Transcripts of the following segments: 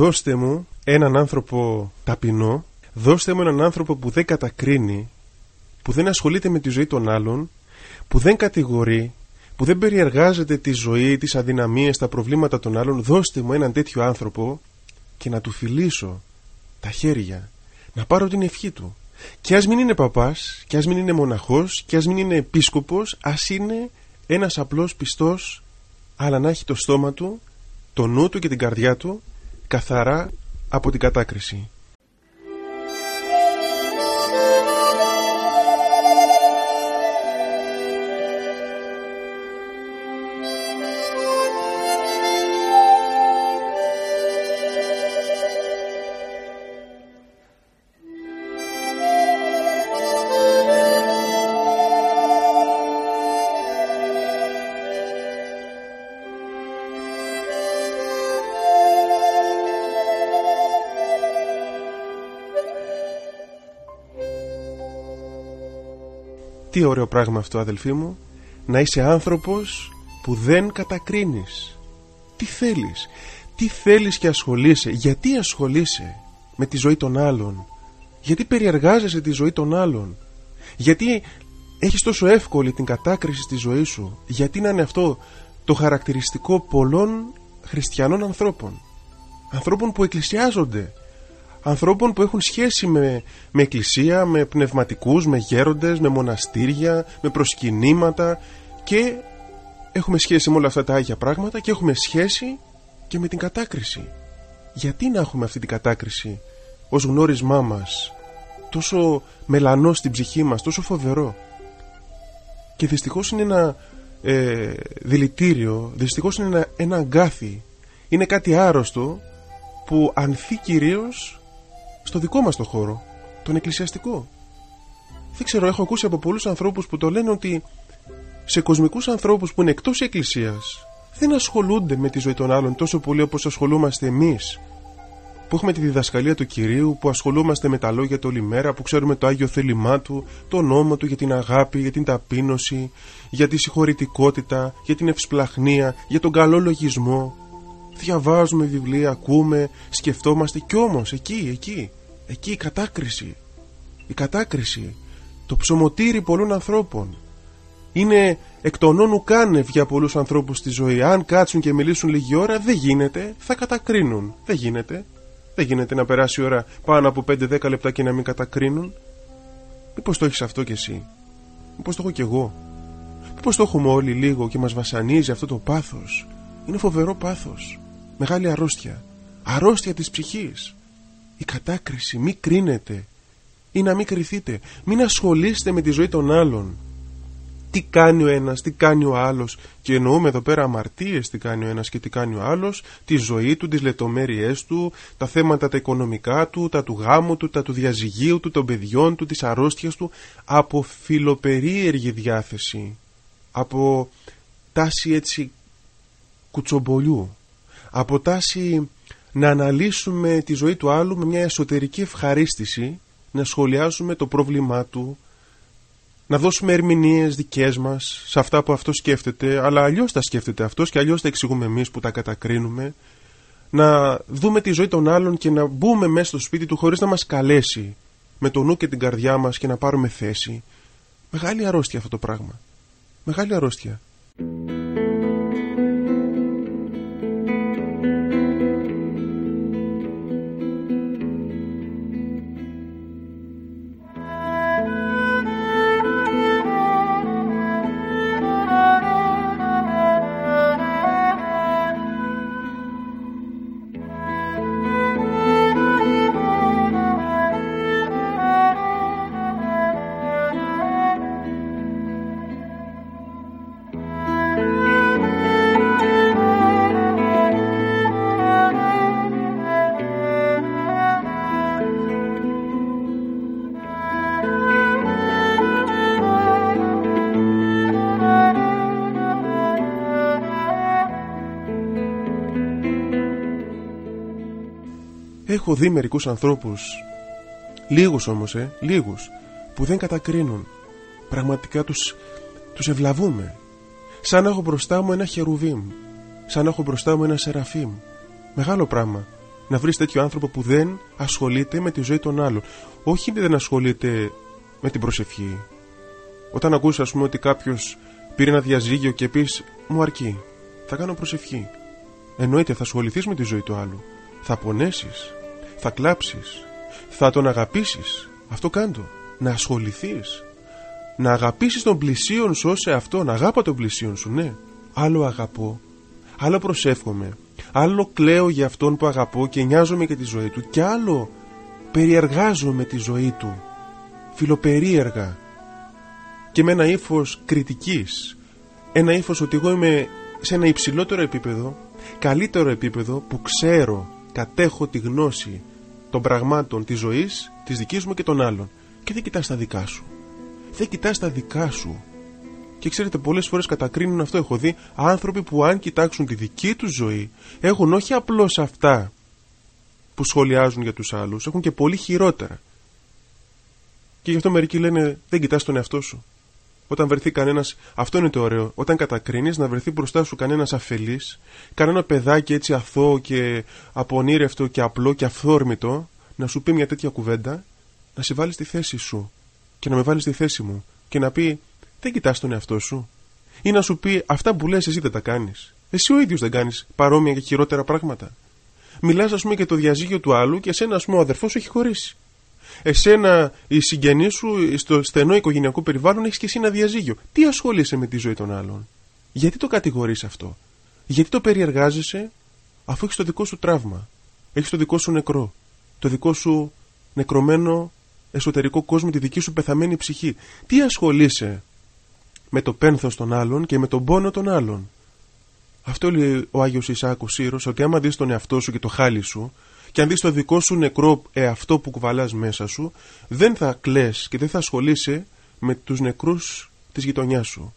δώστε μου έναν άνθρωπο ταπεινό, δώστε μου έναν άνθρωπο που δεν κατακρίνει, που δεν ασχολείται με τη ζωή των άλλων, που δεν κατηγορεί, που δεν περιεργάζεται τη ζωή, τις αδυναμίες, τα προβλήματα των άλλων, δώστε μου έναν τέτοιο άνθρωπο και να του φιλήσω τα χέρια, να πάρω την ευχή του. Και ας μην είναι παπάς, και ας μην είναι μοναχός, και ας μην είναι επίσκοπος, ας είναι ένας απλός πιστός, αλλά να έχει το στόμα του, το νου του και την καρδιά του καθαρά από την κατάκριση. Τι ωραίο πράγμα αυτό αδελφοί μου. Να είσαι άνθρωπος που δεν κατακρίνεις. Τι θέλεις; Τι θέλεις και ασχολείσαι; Γιατί ασχολείσαι με τη ζωή των άλλων; Γιατί περιεργάζεσαι τη ζωή των άλλων; Γιατί έχεις τόσο εύκολη την κατάκριση στη ζωή σου; Γιατί να είναι αυτό το χαρακτηριστικό πολλών χριστιανών ανθρώπων; Ανθρώπων που εκκλησιάζονται ανθρώπων που έχουν σχέση με, με εκκλησία, με πνευματικούς, με γέροντες, με μοναστήρια, με προσκυνήματα και έχουμε σχέση με όλα αυτά τα άγια πράγματα και έχουμε σχέση και με την κατάκριση. Γιατί να έχουμε αυτή την κατάκριση ως γνώρισμά μας τόσο μελανό στην ψυχή μας, τόσο φοβερό; Και δυστυχώς είναι ένα ε, δηλητήριο, δυστυχώς είναι ένα, ένα αγκάθι, είναι κάτι άρρωστο που ανθεί κυρίως στο δικό μας το χώρο, τον εκκλησιαστικό. Δεν ξέρω, έχω ακούσει από πολλούς ανθρώπους που το λένε ότι σε κοσμικούς ανθρώπους που είναι εκτός εκκλησίας δεν ασχολούνται με τη ζωή των άλλων τόσο πολύ όπως ασχολούμαστε εμείς που έχουμε τη διδασκαλία του Κυρίου, που ασχολούμαστε με τα λόγια του όλη μέρα, που ξέρουμε το Άγιο θέλημά Του, το νόμο Του για την αγάπη, για την ταπείνωση, για τη συγχωρητικότητα, για την ευσπλαχνία, για τον καλό λογισμό, διαβάζουμε βιβλία, ακούμε, σκεφτόμαστε κι όμως εκεί, εκεί, εκεί η κατάκριση, η κατάκριση, το ψωμοτήρι πολλών ανθρώπων. Είναι εκ των όνου κάνευ για πολλούς ανθρώπους στη ζωή. Αν κάτσουν και μιλήσουν λίγη ώρα δεν γίνεται, θα κατακρίνουν. Δεν γίνεται. Δεν γίνεται να περάσει η ώρα πάνω από 5-10 λεπτά και να μην κατακρίνουν. Μήπως το έχεις αυτό κι εσύ; Μήπως το έχω κι εγώ; Μήπως το έχουμε όλοι λίγο και μας βασανίζει αυτό το πάθος; Είναι φοβερό πάθος μεγάλη αρρώστια. Αρρώστια της ψυχής. Η κατάκριση, μη κρίνετε ή να μην κρυθείτε. Μην ασχολείστε με τη ζωή των άλλων. Τι κάνει ο ένας, τι κάνει ο άλλος και εννοούμε εδώ πέρα αμαρτίες τι κάνει ο ένας και τι κάνει ο άλλος, τη ζωή του, τις λεπτομέρειές του, τα θέματα τα οικονομικά του, τα του γάμου του, τα του διαζυγίου του, των παιδιών του, της αρρώστιας του, από φιλοπερίεργη διάθεση, από τάση έτσι κουτσομπολιού αποτάσσει να αναλύσουμε τη ζωή του άλλου με μια εσωτερική ευχαρίστηση, να σχολιάζουμε το πρόβλημά του, να δώσουμε ερμηνείες δικές μας σε αυτά που αυτός σκέφτεται, αλλά αλλιώς τα σκέφτεται αυτός και αλλιώς τα εξηγούμε εμείς που τα κατακρίνουμε, να δούμε τη ζωή των άλλων και να μπούμε μέσα στο σπίτι του χωρίς να μας καλέσει με το νου και την καρδιά μας και να πάρουμε θέση. Μεγάλη αρρώστια αυτό το πράγμα. Μεγάλη αρρώστια. Δει μερικούς ανθρώπους Λίγους όμως ε, λίγους Που δεν κατακρίνουν Πραγματικά τους, τους ευλαβούμε Σαν να έχω μπροστά μου ένα χερουβίμ Σαν να έχω μπροστά μου ένα σεραφίμ Μεγάλο πράγμα να βρεις τέτοιο άνθρωπο που δεν ασχολείται με τη ζωή των άλλων. Όχι δεν ασχολείται με την προσευχή. Όταν ακούσει, ας πούμε, ότι κάποιος πήρε ένα διαζύγιο και πεις Μου αρκεί, θα κάνω προσευχή. Εννοείται, θα ασχοληθείς με τη ζωή του άλλου. Θα πονέσεις, θα κλάψεις, θα τον αγαπήσεις. Αυτό κάντο. Να ασχοληθείς. Να αγαπήσεις τον πλησίον σου ως αυτό. Να αγάπα τον πλησίον σου, ναι. Άλλο αγαπώ, άλλο προσεύχομαι, άλλο κλαίω για αυτόν που αγαπώ και νοιάζομαι για τη ζωή του και άλλο περιεργάζομαι τη ζωή του φιλοπερίεργα και με ένα ύφος κριτικής ένα ύφος ότι εγώ είμαι σε ένα υψηλότερο επίπεδο καλύτερο επίπεδο που ξέρω κατέχω τη γνώση των πραγμάτων της ζωής της δικής μου και των άλλων και δεν κοιτάς τα δικά σου δεν κοιτάς τα δικά σου και ξέρετε, πολλές φορές κατακρίνουν αυτό. Έχω δει άνθρωποι που, αν κοιτάξουν τη δική τους ζωή, έχουν όχι απλώς αυτά που σχολιάζουν για τους άλλους, έχουν και πολύ χειρότερα. Και γι' αυτό μερικοί λένε: Δεν κοιτάς τον εαυτό σου. Όταν βρεθεί κανένας, αυτό είναι το ωραίο. Όταν κατακρίνεις, να βρεθεί μπροστά σου κανένας αφελής, κανένα παιδάκι έτσι αθώο και απονήρευτο και απλό και αυθόρμητο, να σου πει μια τέτοια κουβέντα, να σε βάλει στη θέση σου και να με βάλει στη θέση μου και να πει: δεν κοιτάς τον εαυτό σου. Ή να σου πει αυτά που λες, εσύ δεν τα κάνεις. Εσύ ο ίδιος δεν κάνεις παρόμοια και χειρότερα πράγματα. Μιλάς, ας πούμε, για το διαζύγιο του άλλου και εσένα, ας πούμε, ο αδερφός σου έχει χωρίσει. Εσένα, η συγγενής σου, στο στενό οικογενειακό περιβάλλον, έχεις και εσύ ένα διαζύγιο. Τι ασχολείσαι με τη ζωή των άλλων; Γιατί το κατηγορείς αυτό; Γιατί το περιεργάζεσαι; Αφού έχεις το δικό σου τραύμα. Έχεις το δικό σου νεκρό. Το δικό σου νεκρωμένο εσωτερικό κόσμο, τη δική σου πεθαμένη ψυχή. Τι ασχολείσαι με το πένθος των άλλων και με τον πόνο των άλλων; Αυτό λέει ο Άγιος Ισάκος Σύρος, ότι άμα δεις τον εαυτό σου και το χάλι σου και αν δεις το δικό σου νεκρό εαυτό που κουβαλάς μέσα σου, δεν θα κλαις και δεν θα ασχολείσαι με τους νεκρούς της γειτονιάς σου.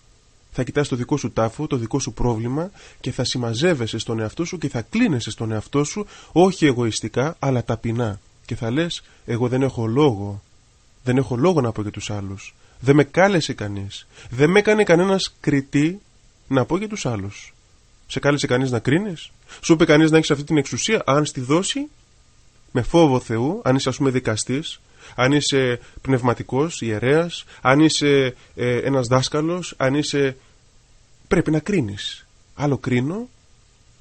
Θα κοιτάς το δικό σου τάφο, το δικό σου πρόβλημα και θα συμμαζεύεσαι στον εαυτό σου και θα κλείνεσαι στον εαυτό σου όχι εγωιστικά αλλά ταπεινά. Και θα λες εγώ δεν έχω λόγο, δεν έχω λόγο να πω για τους άλλους. Δεν με κάλεσε κανείς. Δεν με έκανε κανένας κριτή να πω για τους άλλους. Σε κάλεσε κανείς να κρίνεις; Σου είπε κανείς να έχεις αυτή την εξουσία. Αν στη δώσει, με φόβο Θεού, αν είσαι ας πούμε δικαστής, αν είσαι πνευματικός, ιερέας, αν είσαι ε, ένας δάσκαλος, αν είσαι. Πρέπει να κρίνεις. Άλλο κρίνω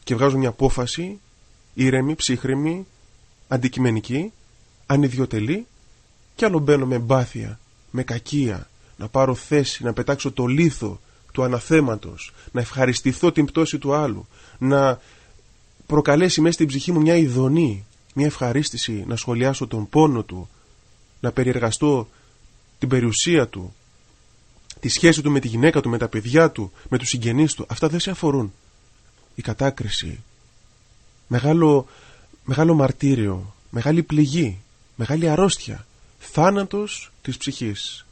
και βγάζω μια απόφαση ήρεμη, ψύχρεμη, αντικειμενική, ανιδιοτελή, και άλλο μπαίνω με μπάθεια, με κακία, να πάρω θέση, να πετάξω το λίθο του αναθέματος, να ευχαριστηθώ την πτώση του άλλου, να προκαλέσει μέσα στην ψυχή μου μια ειδονή, μια ευχαρίστηση, να σχολιάσω τον πόνο του, να περιεργαστώ την περιουσία του, τη σχέση του με τη γυναίκα του, με τα παιδιά του, με τους συγγενείς του. Αυτά δεν σε αφορούν. Η κατάκριση, μεγάλο, μεγάλο μαρτύριο, μεγάλη πληγή, μεγάλη αρρώστια, θάνατος της ψυχής.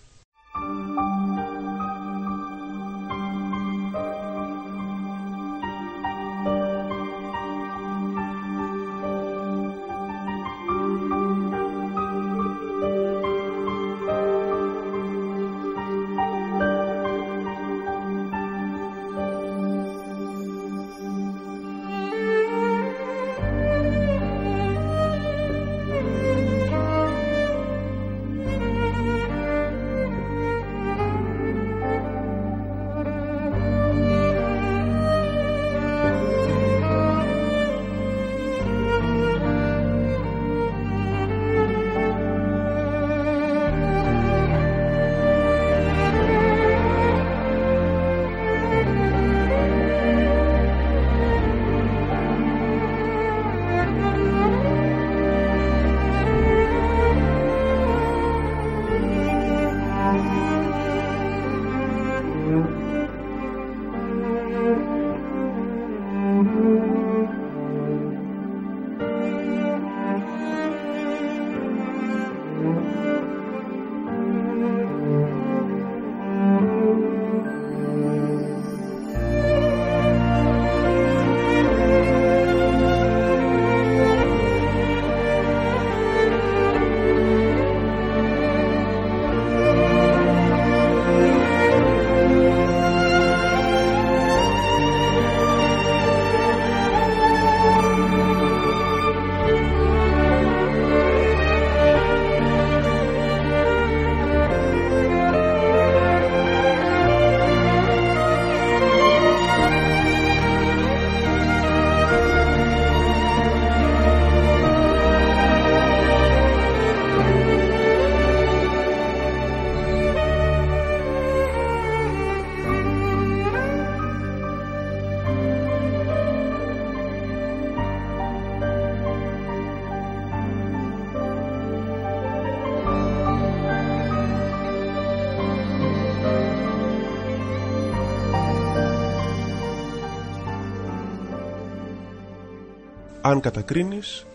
Αν κατακρίνεις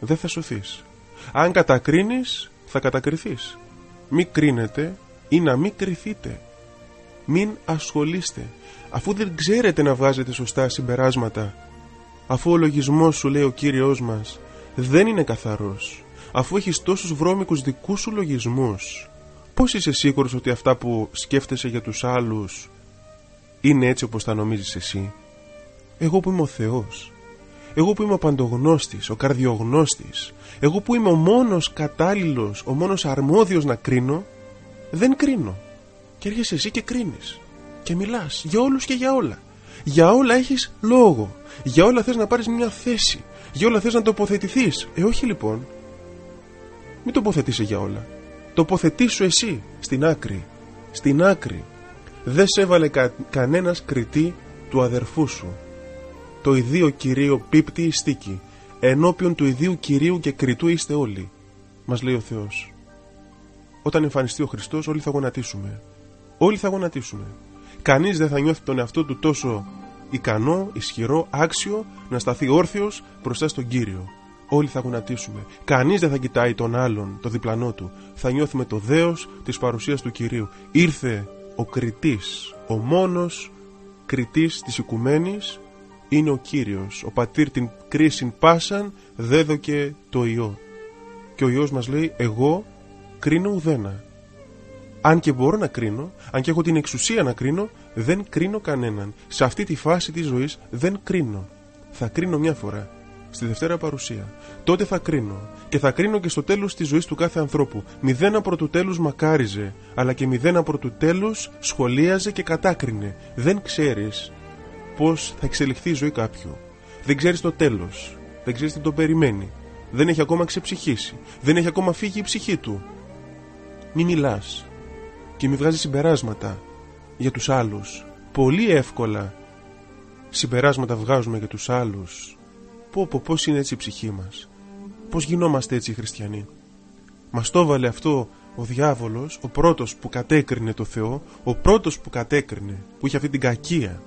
δεν θα σωθείς. Αν κατακρίνεις θα κατακριθείς. Μη κρίνετε ή να μην κρυθείτε. Μην ασχολείστε. Αφού δεν ξέρετε να βγάζετε σωστά συμπεράσματα, αφού ο λογισμός σου λέει ο Κύριος μας δεν είναι καθαρός, αφού έχεις τόσους βρώμικους δικούς σου λογισμούς, πώς είσαι σίγουρος ότι αυτά που σκέφτεσαι για τους άλλους είναι έτσι όπως τα νομίζεις εσύ; Εγώ που είμαι ο Θεός, εγώ που είμαι ο παντογνώστης, ο καρδιογνώστης, εγώ που είμαι ο μόνος κατάλληλος, ο μόνος αρμόδιος να κρίνω, δεν κρίνω. Και έρχεσαι εσύ και κρίνεις. Και μιλάς για όλους και για όλα. Για όλα έχεις λόγο. Για όλα θες να πάρεις μια θέση. Για όλα θες να τοποθετηθείς. Ε, όχι λοιπόν. Μην τοποθετήσει για όλα. Τοποθετήσου εσύ στην άκρη. Στην άκρη. Δεν σε έβαλε κα, κανένας κριτή του αδερφού σου. Το ιδίο Κυρίο πίπτει η στίκη. Ενώπιον του ιδίου Κυρίου και κριτού είστε όλοι. Μας λέει ο Θεός. Όταν εμφανιστεί ο Χριστός όλοι θα γονατίσουμε. Όλοι θα γονατίσουμε. Κανείς δεν θα νιώθει τον εαυτό του τόσο ικανό, ισχυρό, άξιο να σταθεί όρθιος μπροστά στον Κύριο. Όλοι θα γονατίσουμε. Κανείς δεν θα κοιτάει τον άλλον, το διπλανό του. Θα νιώθουμε το δέος της παρουσίας του Κυρίου. Ήρθε ο κριτής, ο μόνος κριτής της οικουμένης είναι ο Κύριος. Ο πατήρ την κρίση πάσαν δέδοκε το Υιό. Και ο Υιός μας λέει εγώ κρίνω ουδένα. Αν και μπορώ να κρίνω, αν και έχω την εξουσία να κρίνω, δεν κρίνω κανέναν. Σε αυτή τη φάση της ζωής δεν κρίνω. Θα κρίνω μια φορά. Στη Δευτέρα Παρουσία. Τότε θα κρίνω. Και θα κρίνω και στο τέλος της ζωής του κάθε ανθρώπου. Μηδένα προ του τέλους μακάριζε, αλλά και μηδένα προ του τέλους σχολίαζε και κατάκρινε. Δεν ξέρεις πώς θα εξελιχθεί η ζωή κάποιου. Δεν ξέρεις το τέλος. Δεν ξέρεις τι τον περιμένει. Δεν έχει ακόμα ξεψυχήσει. Δεν έχει ακόμα φύγει η ψυχή του. Μη μιλάς και μη βγάζεις συμπεράσματα για τους άλλους. Πολύ εύκολα συμπεράσματα βγάζουμε για τους άλλους. Πω πω πώς είναι έτσι η ψυχή μας. Πώς γινόμαστε έτσι οι χριστιανοί. Μας το έβαλε αυτό ο διάβολος, ο πρώτος που κατέκρινε το Θεό, ο πρώτος που κατέκρινε, που είχε αυτή την κακία,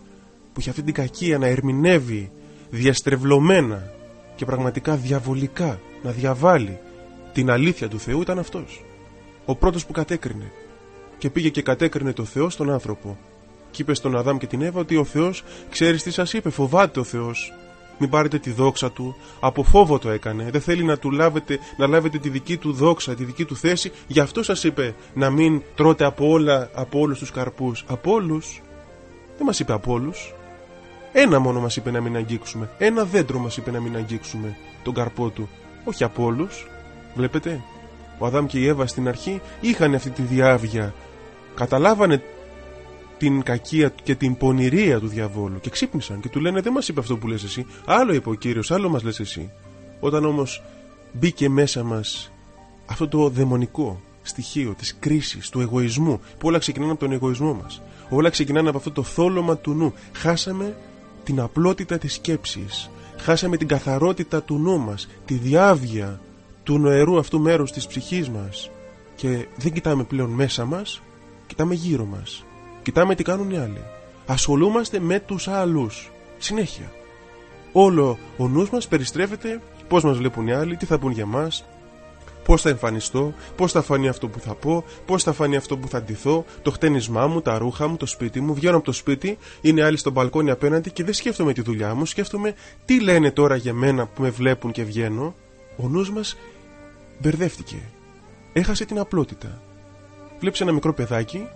που είχε αυτή την κακία να ερμηνεύει διαστρεβλωμένα και πραγματικά διαβολικά να διαβάλει την αλήθεια του Θεού ήταν αυτός. Ο πρώτος που κατέκρινε και πήγε και κατέκρινε το Θεό στον άνθρωπο. Και είπε στον Αδάμ και την Εύα ότι ο Θεός, ξέρεις τι σας είπε, φοβάται ο Θεός. Μην πάρετε τη δόξα του, από φόβο το έκανε. Δεν θέλει να του λάβετε, να λάβετε τη δική του δόξα, τη δική του θέση. Γι' αυτό σας είπε να μην τρώτε από όλα, από όλους τους καρπούς. Από όλους. Δεν μας είπε από όλους. Ένα μόνο μας είπε να μην αγγίξουμε. Ένα δέντρο μας είπε να μην αγγίξουμε τον καρπό του. Όχι από όλους. Βλέπετε. Ο Αδάμ και η Εύα στην αρχή είχαν αυτή τη διάβια καταλάβανε την κακία και την πονηρία του διαβόλου και ξύπνησαν και του λένε δεν μας είπε αυτό που λες εσύ άλλο είπε ο Κύριος, άλλο μας λες εσύ όταν όμως μπήκε μέσα μας αυτό το δαιμονικό στοιχείο της κρίσης, του εγωισμού που όλα ξεκινάνε από τον εγωισμό μας όλα ξεκινάνε από αυτό το θόλωμα του νου χάσαμε την απλότητα της σκέψης χάσαμε την καθαρότητα του νου μας τη διάβια του νοερού αυτού μέρους της ψυχής μας και δεν κοιτάμε πλέον μέσα μας Κοιτάμε γύρω μας. Κοιτάμε τι κάνουν οι άλλοι. Ασχολούμαστε με τους άλλους. Συνέχεια. Όλο ο νους μας περιστρέφεται πώς μας βλέπουν οι άλλοι, τι θα πούν για μας, πώς θα εμφανιστώ, πώς θα φανεί αυτό που θα πω, πώς θα φανεί αυτό που θα ντυθώ, το χτένισμά μου, τα ρούχα μου, το σπίτι μου. Βγαίνω από το σπίτι, είναι άλλοι στο μπαλκόνι απέναντι και δεν σκέφτομαι τη δουλειά μου, σκέφτομαι τι λένε τώρα για μένα που με βλέπουν και βγαίνω. Ο νους μας μπερδεύτηκε. Έχασε την απλότητα βλέπει ένα μικρό παιδάκι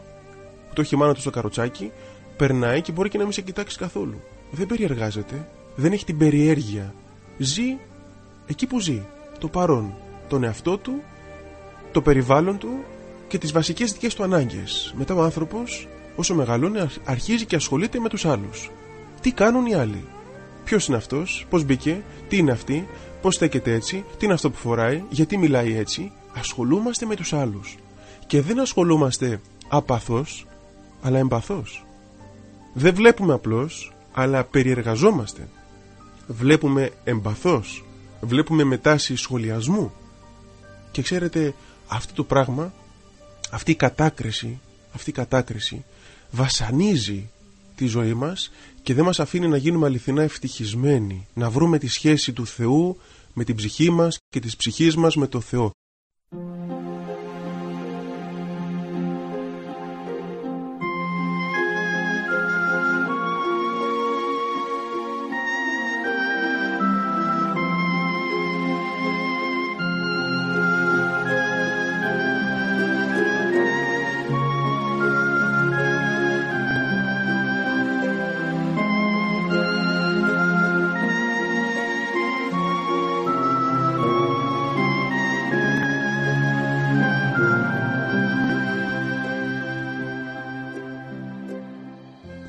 που το έχει μάνα του στο καροτσάκι, περνάει και μπορεί και να μην σε κοιτάξει καθόλου. Δεν περιεργάζεται, δεν έχει την περιέργεια. Ζει εκεί που ζει. Το παρόν. Τον εαυτό του, το περιβάλλον του και τις βασικές δικές του ανάγκες. Μετά ο άνθρωπος, όσο μεγαλώνει, αρχίζει και ασχολείται με τους άλλους. Τι κάνουν οι άλλοι; Ποιος είναι αυτός, πώς μπήκε, τι είναι αυτή, πώς στέκεται έτσι, τι είναι αυτό που φοράει, γιατί μιλάει έτσι; Ασχολούμαστε με τους άλλους και δεν ασχολούμαστε απαθώς αλλά εμπαθώς δεν βλέπουμε απλώς αλλά περιεργαζόμαστε βλέπουμε εμπαθώς βλέπουμε με τάση σχολιασμού και ξέρετε αυτό το πράγμα αυτή η κατάκριση αυτή η κατάκριση βασανίζει τη ζωή μας και δεν μας αφήνει να γίνουμε αληθινά ευτυχισμένοι, να βρούμε τη σχέση του Θεού με την ψυχή μας και της ψυχής μας με το Θεό.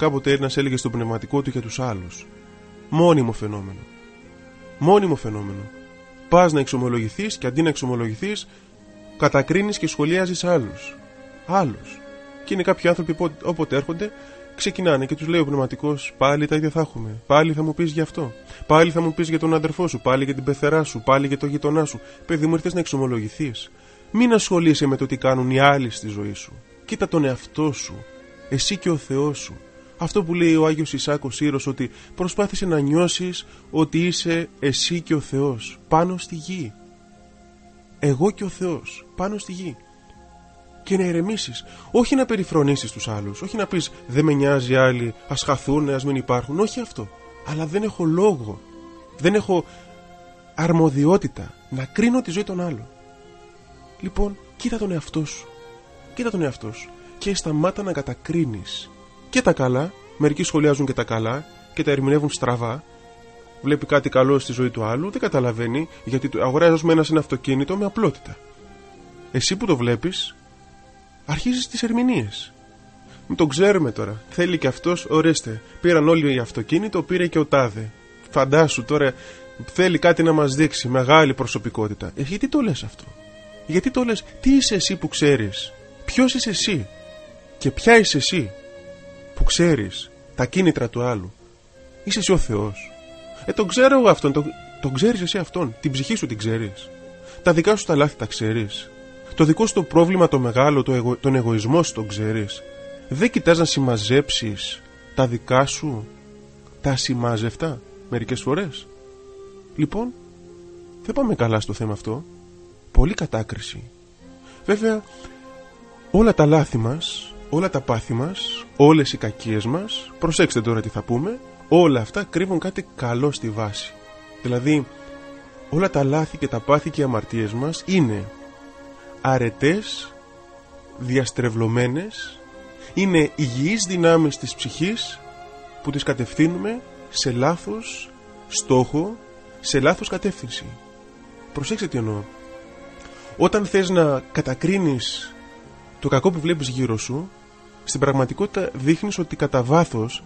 Κάποτε ένα έλεγε στο πνευματικό του για τους άλλους. Μόνιμο φαινόμενο. Μόνιμο φαινόμενο. Πας να εξομολογηθείς και αντί να εξομολογηθείς, κατακρίνεις και σχολιάζεις άλλους. Άλλους. Και είναι κάποιοι άνθρωποι που όποτε έρχονται, ξεκινάνε και τους λέει ο πνευματικός: Πάλι τα ίδια θα έχουμε. Πάλι θα μου πεις γι' αυτό. Πάλι θα μου πεις για τον αδερφό σου. Πάλι για την πεθερά σου. Πάλι για το γειτονά σου. Παιδί μου, ήρθες να εξομολογηθείς. Μην ασχολείσαι με το τι κάνουν οι άλλοι στη ζωή σου. Κοίτα τον εαυτό σου. Εσύ και ο Θεός σου. Αυτό που λέει ο Άγιος Ισάκος Σύρος ότι προσπάθησε να νιώσεις ότι είσαι εσύ και ο Θεός πάνω στη γη. Εγώ και ο Θεός πάνω στη γη. Και να ηρεμήσεις. Όχι να περιφρονήσεις τους άλλους. Όχι να πεις δεν με νοιάζει άλλοι, ας χαθούν, ας μην υπάρχουν. Όχι αυτό. Αλλά δεν έχω λόγο. Δεν έχω αρμοδιότητα να κρίνω τη ζωή των άλλων. Λοιπόν, κοίτα τον εαυτό σου. Κοίτα τον εαυτό σου. Και σταμάτα να κατακρίνεις και τα καλά, μερικοί σχολιάζουν και τα καλά και τα ερμηνεύουν στραβά. Βλέπει κάτι καλό στη ζωή του άλλου, δεν καταλαβαίνει γιατί αγοράζει με ένα ένα αυτοκίνητο με απλότητα. Εσύ που το βλέπεις, αρχίζεις τις ερμηνείες. Μην τον ξέρουμε τώρα. Θέλει και αυτός, ορίστε. Πήραν όλοι για αυτοκίνητο, πήρε και ο Τάδε. Φαντάσου τώρα, θέλει κάτι να μας δείξει. Μεγάλη προσωπικότητα. Ε, γιατί το λες αυτό; Γιατί το λες, τι είσαι εσύ που ξέρεις; Ποιος είσαι εσύ; Και ποια είσαι εσύ; Που ξέρεις τα κίνητρα του άλλου. Είσαι εσύ ο Θεός. Ε, τον ξέρω εγώ αυτόν. Τον, τον ξέρεις εσύ αυτόν. Την ψυχή σου την ξέρεις. Τα δικά σου τα λάθη τα ξέρεις. Το δικό σου το πρόβλημα το μεγάλο, το εγω, τον εγωισμό σου τον ξέρεις. Δεν κοιτάς να συμμαζέψεις τα δικά σου, τα συμμάζευτα μερικές φορές. Λοιπόν, δεν πάμε καλά στο θέμα αυτό. Πολύ κατάκριση. Βέβαια, όλα τα λάθη μας όλα τα πάθη μας, όλες οι κακίες μας, προσέξτε τώρα τι θα πούμε, όλα αυτά κρύβουν κάτι καλό στη βάση. Δηλαδή, όλα τα λάθη και τα πάθη και οι αμαρτίες μας είναι αρετές, διαστρεβλωμένες, είναι υγιείς δυνάμεις της ψυχής που τις κατευθύνουμε σε λάθος στόχο, σε λάθος κατεύθυνση. Προσέξτε τι εννοώ. Όταν θες να κατακρίνεις το κακό που βλέπεις γύρω σου στην πραγματικότητα δείχνεις ότι κατά βάθος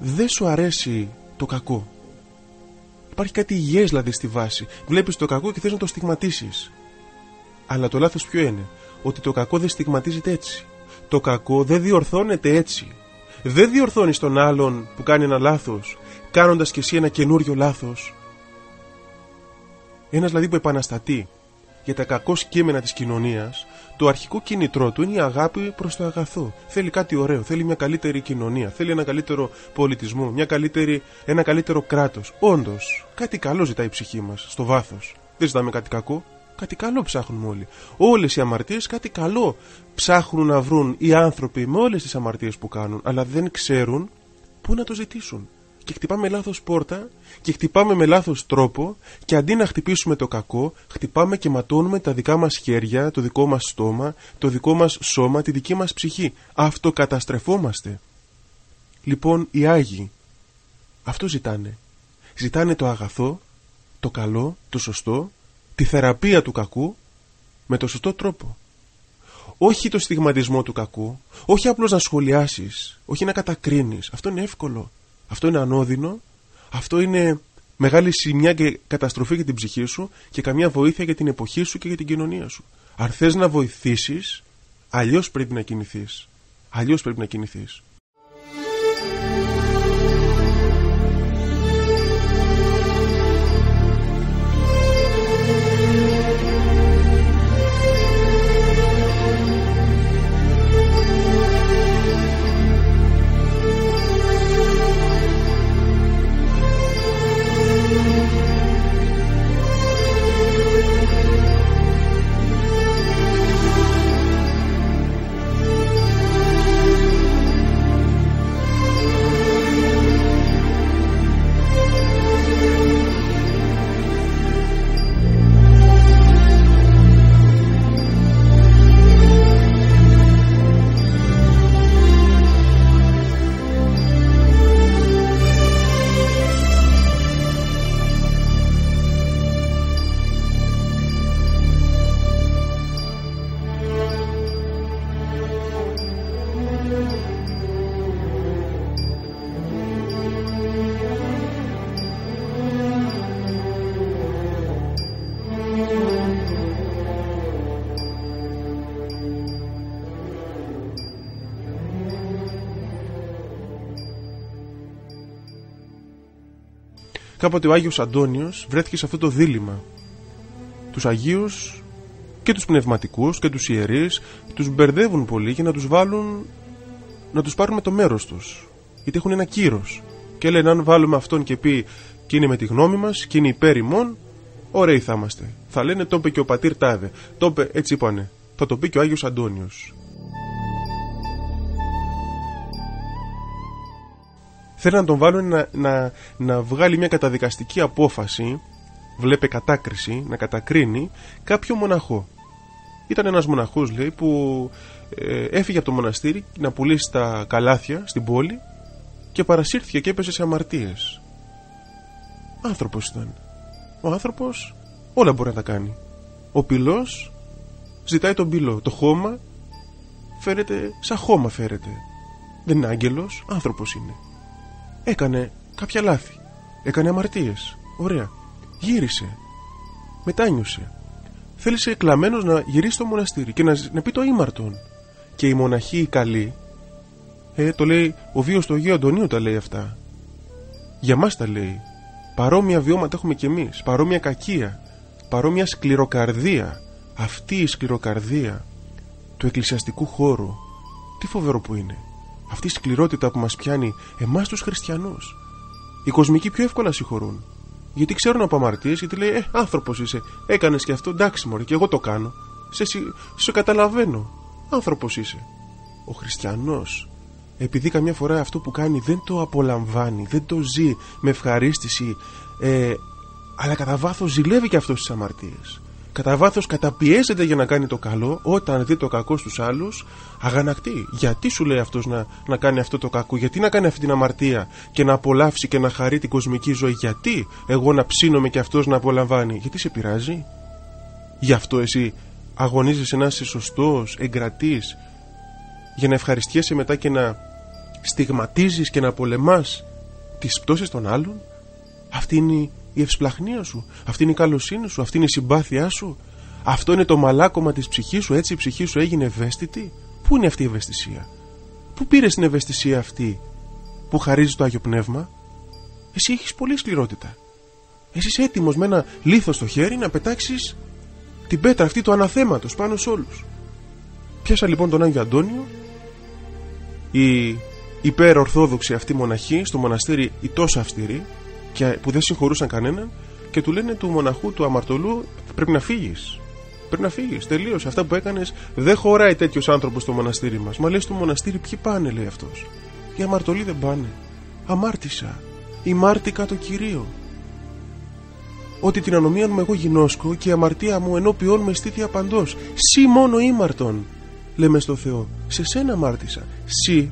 δεν σου αρέσει το κακό. Υπάρχει κάτι υγιές δηλαδή στη βάση. Βλέπεις το κακό και θες να το στιγματίσεις. Αλλά το λάθος ποιο είναι; Ότι το κακό δεν στιγματίζεται έτσι. Το κακό δεν διορθώνεται έτσι. Δεν διορθώνεις τον άλλον που κάνει ένα λάθος, κάνοντας και εσύ ένα καινούριο λάθος. Ένας δηλαδή που επαναστατεί για τα κακό κείμενα της κοινωνίας το αρχικό κίνητρό του είναι η αγάπη προς το αγαθό. Θέλει κάτι ωραίο, θέλει μια καλύτερη κοινωνία, θέλει ένα καλύτερο πολιτισμό, μια καλύτερη, ένα καλύτερο κράτος. Όντως, κάτι καλό ζητάει η ψυχή μας, στο βάθος. Δεν ζητάμε κάτι κακό. Κάτι καλό ψάχνουμε όλοι. Όλες οι αμαρτίες κάτι καλό ψάχνουν να βρουν οι άνθρωποι με όλες τις αμαρτίες που κάνουν, αλλά δεν ξέρουν πού να το ζητήσουν και χτυπάμε λάθος πόρτα και χτυπάμε με λάθος τρόπο και αντί να χτυπήσουμε το κακό, χτυπάμε και ματώνουμε τα δικά μας χέρια, το δικό μας στόμα, το δικό μας σώμα, τη δική μας ψυχή. Αυτοκαταστρεφόμαστε. Λοιπόν, οι Άγιοι αυτό ζητάνε. Ζητάνε το αγαθό, το καλό, το σωστό, τη θεραπεία του κακού με το σωστό τρόπο. Όχι το στιγματισμό του κακού, όχι απλώς να σχολιάσεις, όχι να κατακρίνεις. Αυτό είναι εύκολο. Αυτό είναι ανώδυνο, αυτό είναι μεγάλη σημεία και καταστροφή για την ψυχή σου και καμιά βοήθεια για την εποχή σου και για την κοινωνία σου. Αν θες να βοηθήσεις, αλλιώς πρέπει να κινηθείς. Αλλιώς πρέπει να κινηθείς. Κάποτε ο Άγιος Αντώνιος βρέθηκε σε αυτό το δίλημα. Τους Αγίους και τους πνευματικούς και τους ιερείς τους μπερδεύουν πολύ για να τους βάλουν να τους πάρουν με το μέρος τους. Γιατί έχουν ένα κύρος. Και λένε αν βάλουμε αυτόν και πει και είναι με τη γνώμη μας και είναι υπέρ ημών ωραίοι θα είμαστε. Θα λένε το είπε και ο πατήρ Τάδε το είπε έτσι είπανε. Θα το πει και ο Άγιος Αντώνιος θέλουν να τον βάλουν να, να, να βγάλει μια καταδικαστική απόφαση βλέπε κατάκριση, να κατακρίνει κάποιο μοναχό ήταν ένας μοναχός λέει που ε, έφυγε από το μοναστήρι να πουλήσει τα καλάθια στην πόλη και παρασύρθηκε και έπεσε σε αμαρτίες. Άνθρωπος ήταν. Ο άνθρωπος όλα μπορεί να τα κάνει. Ο πυλός ζητάει τον πυλό. Το χώμα φέρεται σαν χώμα φέρεται. Δεν είναι άγγελος, άνθρωπος είναι. Έκανε κάποια λάθη. Έκανε αμαρτίες. Ωραία. Γύρισε. Μετάνιωσε. Θέλησε κλαμμένος να γυρίσει στο μοναστήρι και να, να πει το ήμαρτον και η μοναχή η καλή ε, το λέει ο βίος του Αγίου Αντωνίου τα λέει αυτά για μας τα λέει παρόμοια βιώματα έχουμε κι εμείς παρόμοια κακία παρόμοια σκληροκαρδία αυτή η σκληροκαρδία του εκκλησιαστικού χώρου τι φοβερό που είναι αυτή η σκληρότητα που μας πιάνει εμάς τους χριστιανούς. Οι κοσμικοί πιο εύκολα συγχωρούν. Γιατί ξέρουν από αμαρτίες γιατί λέει ε άνθρωπος είσαι. Έκανες και αυτό. Εντάξει μωρέ και εγώ το κάνω. Σε, σε καταλαβαίνω. Άνθρωπος είσαι. Ο χριστιανός, επειδή καμιά φορά αυτό που κάνει δεν το απολαμβάνει, δεν το ζει με ευχαρίστηση, ε, αλλά κατά βάθος ζηλεύει και αυτός στι αμαρτίες. Κατά βάθος καταπιέζεται για να κάνει το καλό, όταν δει το κακό στους άλλους, αγανακτεί. Γιατί σου λέει αυτός να, να κάνει αυτό το κακό, γιατί να κάνει αυτή την αμαρτία και να απολαύσει και να χαρεί την κοσμική ζωή, γιατί εγώ να ψήνομαι και αυτός να απολαμβάνει, γιατί σε πειράζει; Γι' αυτό εσύ αγωνίζεσαι να είσαι σωστός, εγκρατής για να ευχαριστιέσαι μετά και να στιγματίζεις και να πολεμάς τις πτώσεις των άλλων; Αυτή είναι η ευσπλαχνία σου αυτή είναι η καλοσύνη σου, αυτή είναι η συμπάθειά σου. Αυτό είναι το μαλάκωμα της ψυχής σου έτσι η ψυχή σου έγινε ευαίσθητη. Πού είναι αυτή η ευαισθησία; Πού πήρε την ευαισθησία αυτή που χαρίζει το Άγιο Πνεύμα; Εσύ έχεις πολύ σκληρότητα. Εσύ είσαι έτοιμος με ένα λίθος στο χέρι να πετάξεις την πέτρα αυτή του αναθέματος πάνω σε όλους. Πιάσα λοιπόν τον Άγιο Αντώνιο, η υπερορθόδοξη αυτή μοναχή στο μοναστήρι η τόσο αυστηρή και που δεν συγχωρούσαν κανέναν και του λένε του μοναχού του αμαρτωλού πρέπει να φύγεις Πρέπει να φύγεις. Τελείω. Αυτά που έκανες δεν χωράει τέτοιος άνθρωπος στο μοναστήρι μας. Μα λες στο μοναστήρι ποιοι πάνε, λέει αυτός. Οι αμαρτωλοί δεν πάνε. Αμάρτησα. Ημάρτηκα το κυρίω ότι την ανομία μου εγώ γινώσκω και η αμαρτία μου ενώπιόν με στήθη απαντός. Σύ μόνο ήμαρτον, λέμε στο Θεό. Σε σένα αμάρτησα. Σύ,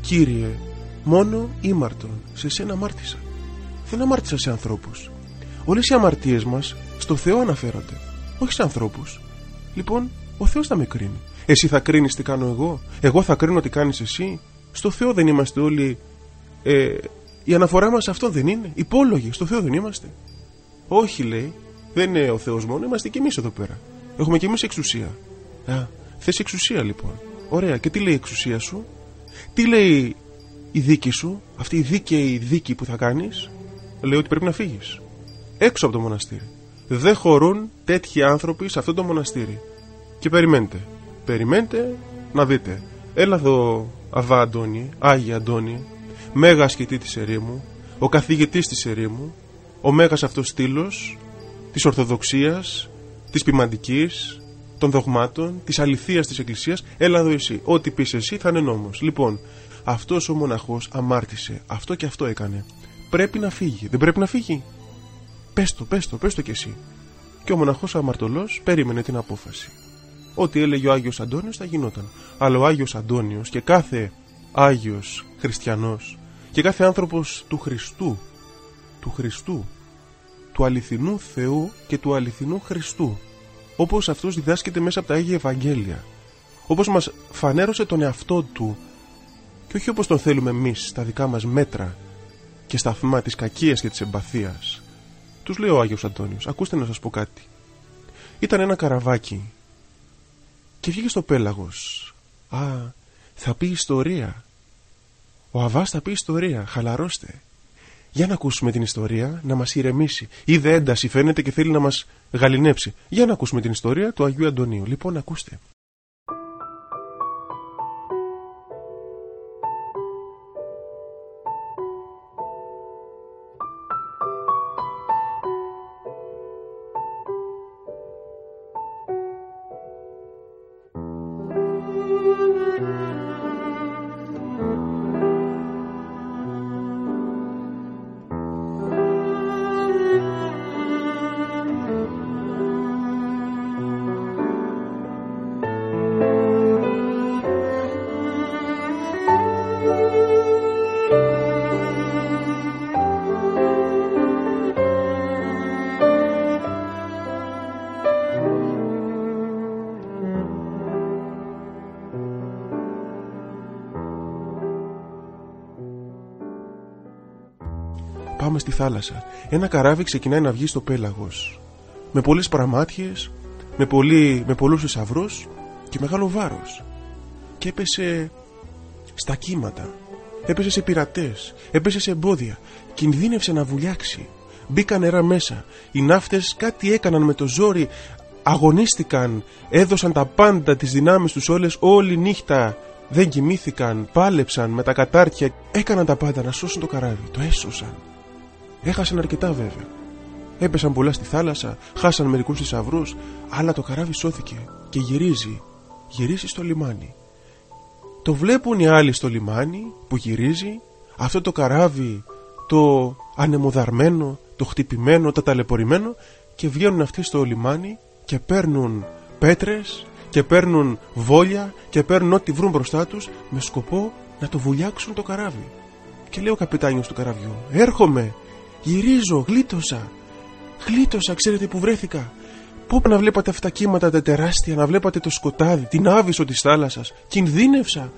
κύριε, μόνο ήμαρτον. Σε σένα αμάρτησα. Δεν αμάρτησα σε ανθρώπους. Όλες οι αμαρτίες μας στο Θεό αναφέρονται. Όχι σε ανθρώπους. Λοιπόν, ο Θεός θα με κρίνει. Εσύ θα κρίνεις τι κάνω εγώ; Εγώ θα κρίνω τι κάνεις εσύ; Στο Θεό δεν είμαστε όλοι. Ε, η αναφορά μας αυτό δεν είναι. Υπόλογοι. Στο Θεό δεν είμαστε. Όχι, λέει. Δεν είναι ο Θεός μόνο, είμαστε κι εμείς εδώ πέρα. Έχουμε κι εμείς εξουσία. Α, θες εξουσία λοιπόν. Ωραία, και τι λέει η εξουσία σου, τι λέει η δίκη σου, αυτή η δίκαιη δίκη που θα κάνεις, λέει ότι πρέπει να φύγεις. Έξω από το μοναστήρι. Δεν χωρούν τέτοιοι άνθρωποι σε αυτό το μοναστήρι. Και περιμένετε. Περιμένετε να δείτε. Έλα εδώ, Αβά Αντώνη, Άγια Αντώνη, μέγας ασκητή της ερήμου, ο καθηγητής της ερήμου, ο μέγας αυτός στήλος της Ορθοδοξίας, της ποιμαντικής, των δογμάτων, της αληθείας της Εκκλησίας, έλα εδώ εσύ. Ό,τι πεις εσύ θα είναι νόμος. Λοιπόν, αυτός ο μοναχός αμάρτησε. Αυτό και αυτό έκανε. Πρέπει να φύγει. Δεν πρέπει να φύγει. Πες το, πες το, πες το κι εσύ. Και ο μοναχός αμαρτωλός περίμενε την απόφαση. Ό,τι έλεγε ο Άγιος Αντώνιος θα γινόταν. Αλλά ο Άγιος Αντώνιος και κάθε Άγιος Χριστιανός και κάθε άνθρωπος του Χριστού του Χριστού, του αληθινού Θεού και του αληθινού Χριστού, όπως αυτός διδάσκεται μέσα από τα Άγια Ευαγγέλια, όπως μας φανέρωσε τον εαυτό Του και όχι όπως τον θέλουμε εμείς στα δικά μας μέτρα και σταθμά της κακίας και της εμπαθίας. Τους λέει ο Άγιος Αντώνιος, ακούστε να σας πω κάτι. Ήταν ένα καραβάκι και βγήκε στο πέλαγος. Α, θα πει ιστορία. Ο Αβάς θα πει ιστορία, χαλαρώστε Για να ακούσουμε την ιστορία, να μας ηρεμήσει. Είδε ένταση φαίνεται και θέλει να μας γαλινέψει. Για να ακούσουμε την ιστορία του Αγίου Αντωνίου. Λοιπόν, ακούστε. Πάμε στη θάλασσα. Ένα καράβι ξεκινάει να βγει στο πέλαγος. Με πολλές πραμάτιες, με, πολύ, με πολλούς θησαυρούς και μεγάλο βάρος. Και έπεσε στα κύματα. Έπεσε σε πειρατές, έπεσε σε εμπόδια. Κινδύνευσε να βουλιάξει. Μπήκαν νερά μέσα. Οι ναύτες κάτι έκαναν με το ζόρι. Αγωνίστηκαν, έδωσαν τα πάντα τις δυνάμεις τους όλες όλη νύχτα. Δεν κοιμήθηκαν, πάλεψαν με τα κατάρτια, έκαναν τα πάντα να σώσουν το καράβι. Το έσωσαν. Έχασαν αρκετά βέβαια. Έπεσαν πολλά στη θάλασσα, χάσαν μερικούς θησαυρούς, αλλά το καράβι σώθηκε και γυρίζει. Γυρίζει στο λιμάνι. Το βλέπουν οι άλλοι στο λιμάνι που γυρίζει, αυτό το καράβι το ανεμοδαρμένο, το χτυπημένο, το ταλαιπωρημένο και βγαίνουν αυτοί στο λιμάνι και παίρνουν πέτρες και παίρνουν βόλια και παίρνουν ό,τι βρουν μπροστά τους με σκοπό να το βουλιάξουν το καράβι. Και λέει ο καπιτάνιος του καραβιού «Έρχομαι, Γυρίζω, γλίτωσα. Γλίτωσα, ξέρετε που βρέθηκα. Πού να βλέπατε αυτά τα κύματα τα τεράστια, να βλέπατε το σκοτάδι, την άβυσο της θάλασσας. Κινδύνευσα.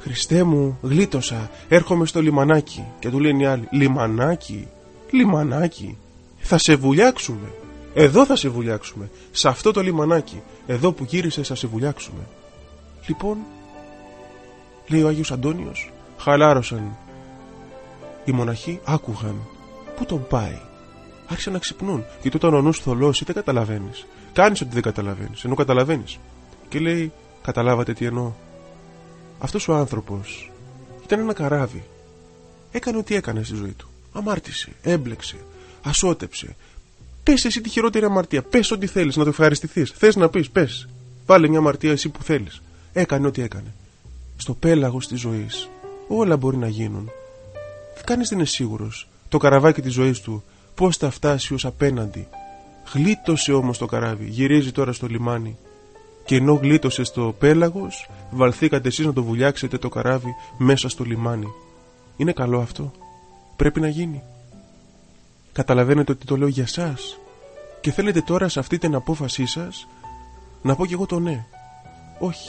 Χριστέ μου, γλίτωσα. Έρχομαι στο λιμανάκι. Και του λένε οι άλλοι, λιμανάκι, λιμανάκι. Θα σε βουλιάξουμε. Εδώ θα σε βουλιάξουμε. Σε αυτό το λιμανάκι. Εδώ που γύρισε θα σε βουλιάξουμε. Λοιπόν, λέει ο Άγιος Αντώνιος, χαλάρωσαν. Οι μοναχοί άκουγαν Πού τον πάει. Άρχισαν να ξυπνούν. Γιατί όταν ο νους θολώσει δεν καταλαβαίνεις. Κάνεις ότι δεν καταλαβαίνεις, ενώ καταλαβαίνεις. Και λέει, Καταλάβατε τι εννοώ. Αυτός ο άνθρωπος ήταν ένα καράβι. Έκανε ό,τι έκανε στη ζωή του. Αμάρτησε, έμπλεξε, ασώτεψε. Πες εσύ τη χειρότερη αμαρτία. Πες ό,τι θέλεις να το ευχαριστηθείς. Θες να πεις, πες. Βάλε μια αμαρτία εσύ που θέλεις. Έκανε ό,τι έκανε. Στο πέλαγος της ζωής όλα μπορεί να γίνουν. Κανείς δεν είναι σίγουρος το καραβάκι της ζωής του πώς θα φτάσει ως απέναντι. Γλίτωσε όμως το καράβι, γυρίζει τώρα στο λιμάνι και ενώ γλίτωσε στο πέλαγος βαλθήκατε εσείς να το βουλιάξετε το καράβι μέσα στο λιμάνι. Είναι καλό αυτό; Πρέπει να γίνει. Καταλαβαίνετε ότι το λέω για σας; Και θέλετε τώρα σε αυτή την απόφασή σας να πω κι εγώ το ναι; Όχι.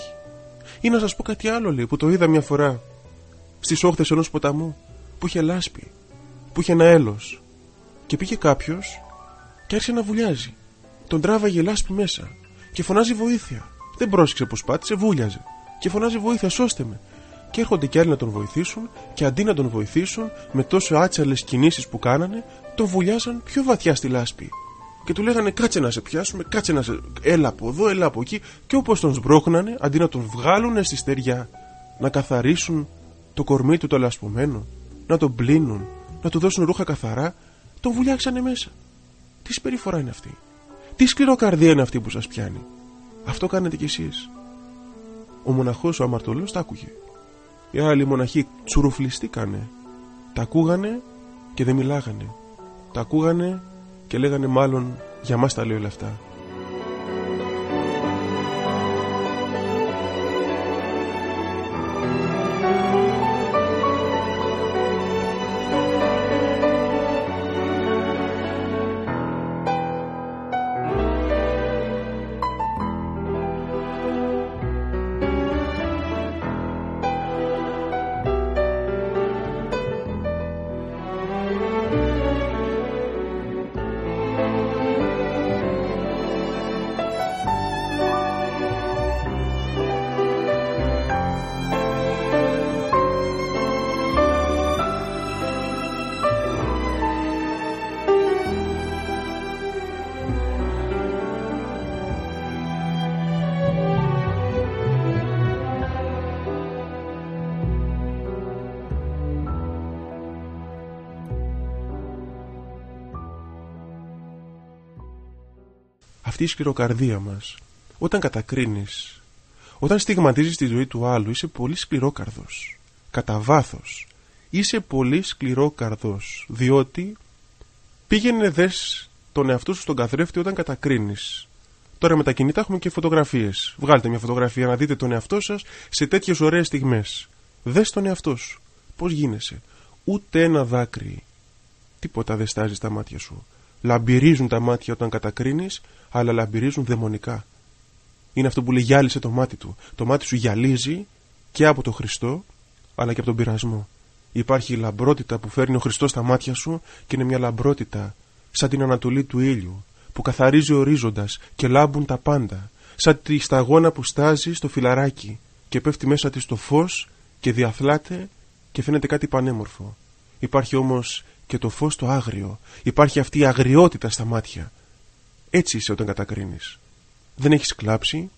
Ή να σας πω κάτι άλλο λέει που το είδα μια φορά στις όχθες ενός ποταμού που είχε λάσπη που είχε ένα έλος και πήγε κάποιος και άρχισε να βουλιάζει. Τον τράβαγε λάσπη μέσα και φωνάζει βοήθεια. Δεν πρόσεξε πως πάτησε, βούλιαζε. Και φωνάζει βοήθεια, σώστε με. Και έρχονται κι άλλοι να τον βοηθήσουν και αντί να τον βοηθήσουν με τόσο άτσαλες κινήσεις που κάνανε, τον βουλιάζαν πιο βαθιά στη λάσπη. Και του λέγανε κάτσε να σε πιάσουμε, κάτσε να σε. Έλα από εδώ, έλα από εκεί. Και όπως τον σμπρώχνανε, αντί να τον βγάλουν στη στεριά, να καθαρίσουν το κορμί του το λασπωμένο, να τον πλύνουν, να του δώσουν ρούχα καθαρά, τον βουλιάξανε μέσα. Τι συμπεριφορά είναι αυτή; Τι σκληρό καρδία είναι αυτή που σας πιάνει; Αυτό κάνετε κι εσείς. Ο μοναχός ο αμαρτωλός τα άκουγε. Οι άλλοι μοναχοί τσουρουφλιστήκανε. Τα ακούγανε και δεν μιλάγανε. Τα ακούγανε και λέγανε μάλλον για μας τα λέει όλα αυτά. Αυτή η σκληροκαρδία μας. Όταν κατακρίνεις, όταν στιγματίζεις τη ζωή του άλλου, είσαι πολύ σκληρόκαρδος. Κατά βάθος. Είσαι πολύ σκληρόκαρδος, διότι πήγαινε δες τον εαυτό σου στον καθρέφτη όταν κατακρίνεις. Τώρα με τα κινητά έχουμε και φωτογραφίες. Βγάλτε μια φωτογραφία να δείτε τον εαυτό σας σε τέτοιες ωραίες στιγμές. Δες τον εαυτό σου. Πώς γίνεσαι. Ούτε ένα δάκρυ. Τίποτα δεν στάζει στα μάτια σου. Λαμπυρίζουν τα μάτια όταν κατακρίνεις, αλλά λαμπυρίζουν δαιμονικά. Είναι αυτό που λέει γυάλισε το μάτι του. Το μάτι σου γυαλίζει και από τον Χριστό, αλλά και από τον πειρασμό. Υπάρχει η λαμπρότητα που φέρνει ο Χριστός στα μάτια σου και είναι μια λαμπρότητα σαν την ανατολή του ήλιου που καθαρίζει ορίζοντας και λάμπουν τα πάντα σαν τη σταγόνα που στάζει στο φιλαράκι και πέφτει μέσα της το φως και διαθλάται και φαίνεται κάτι πανέμορφο. Υπάρχει όμως και το φως το άγριο. Υπάρχει αυτή η αγριότητα στα μάτια. Έτσι είσαι όταν κατακρίνεις. Δεν έχεις κλάψει,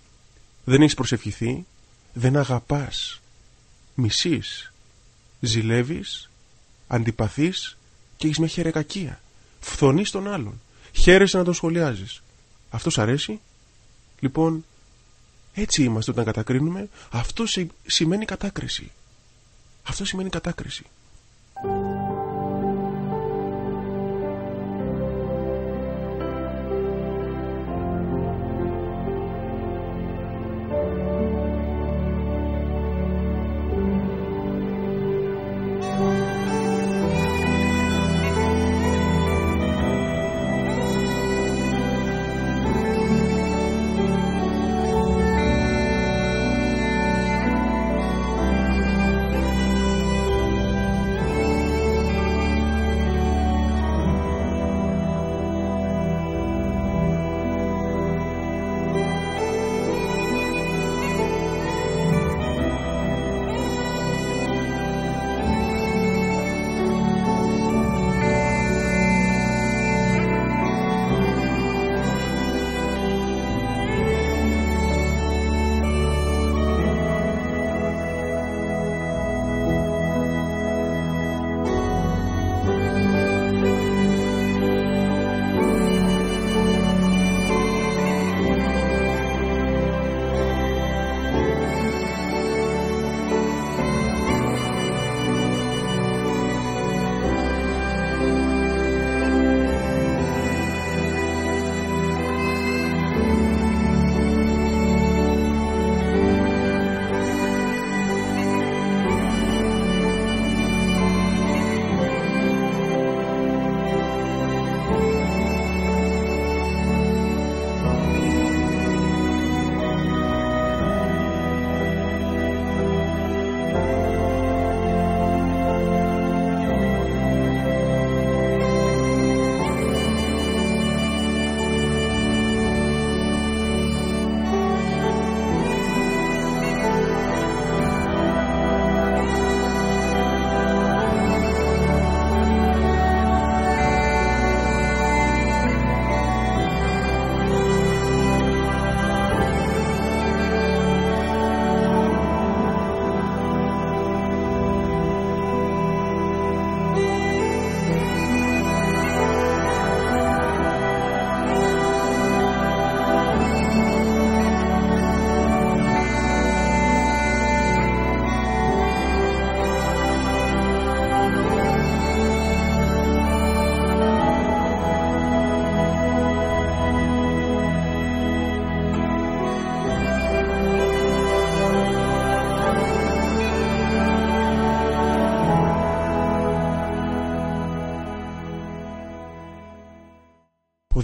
δεν έχεις προσευχηθεί, δεν αγαπάς. Μισείς, ζηλεύεις, αντιπαθείς και έχεις μια χερεκακία. Φθονείς τον άλλον. Χαίρεσαι να τον σχολιάζεις. Αυτός σ' αρέσει; Λοιπόν, έτσι είμαστε όταν κατακρίνουμε. Αυτό σημαίνει κατάκριση. Αυτό σημαίνει κατάκριση.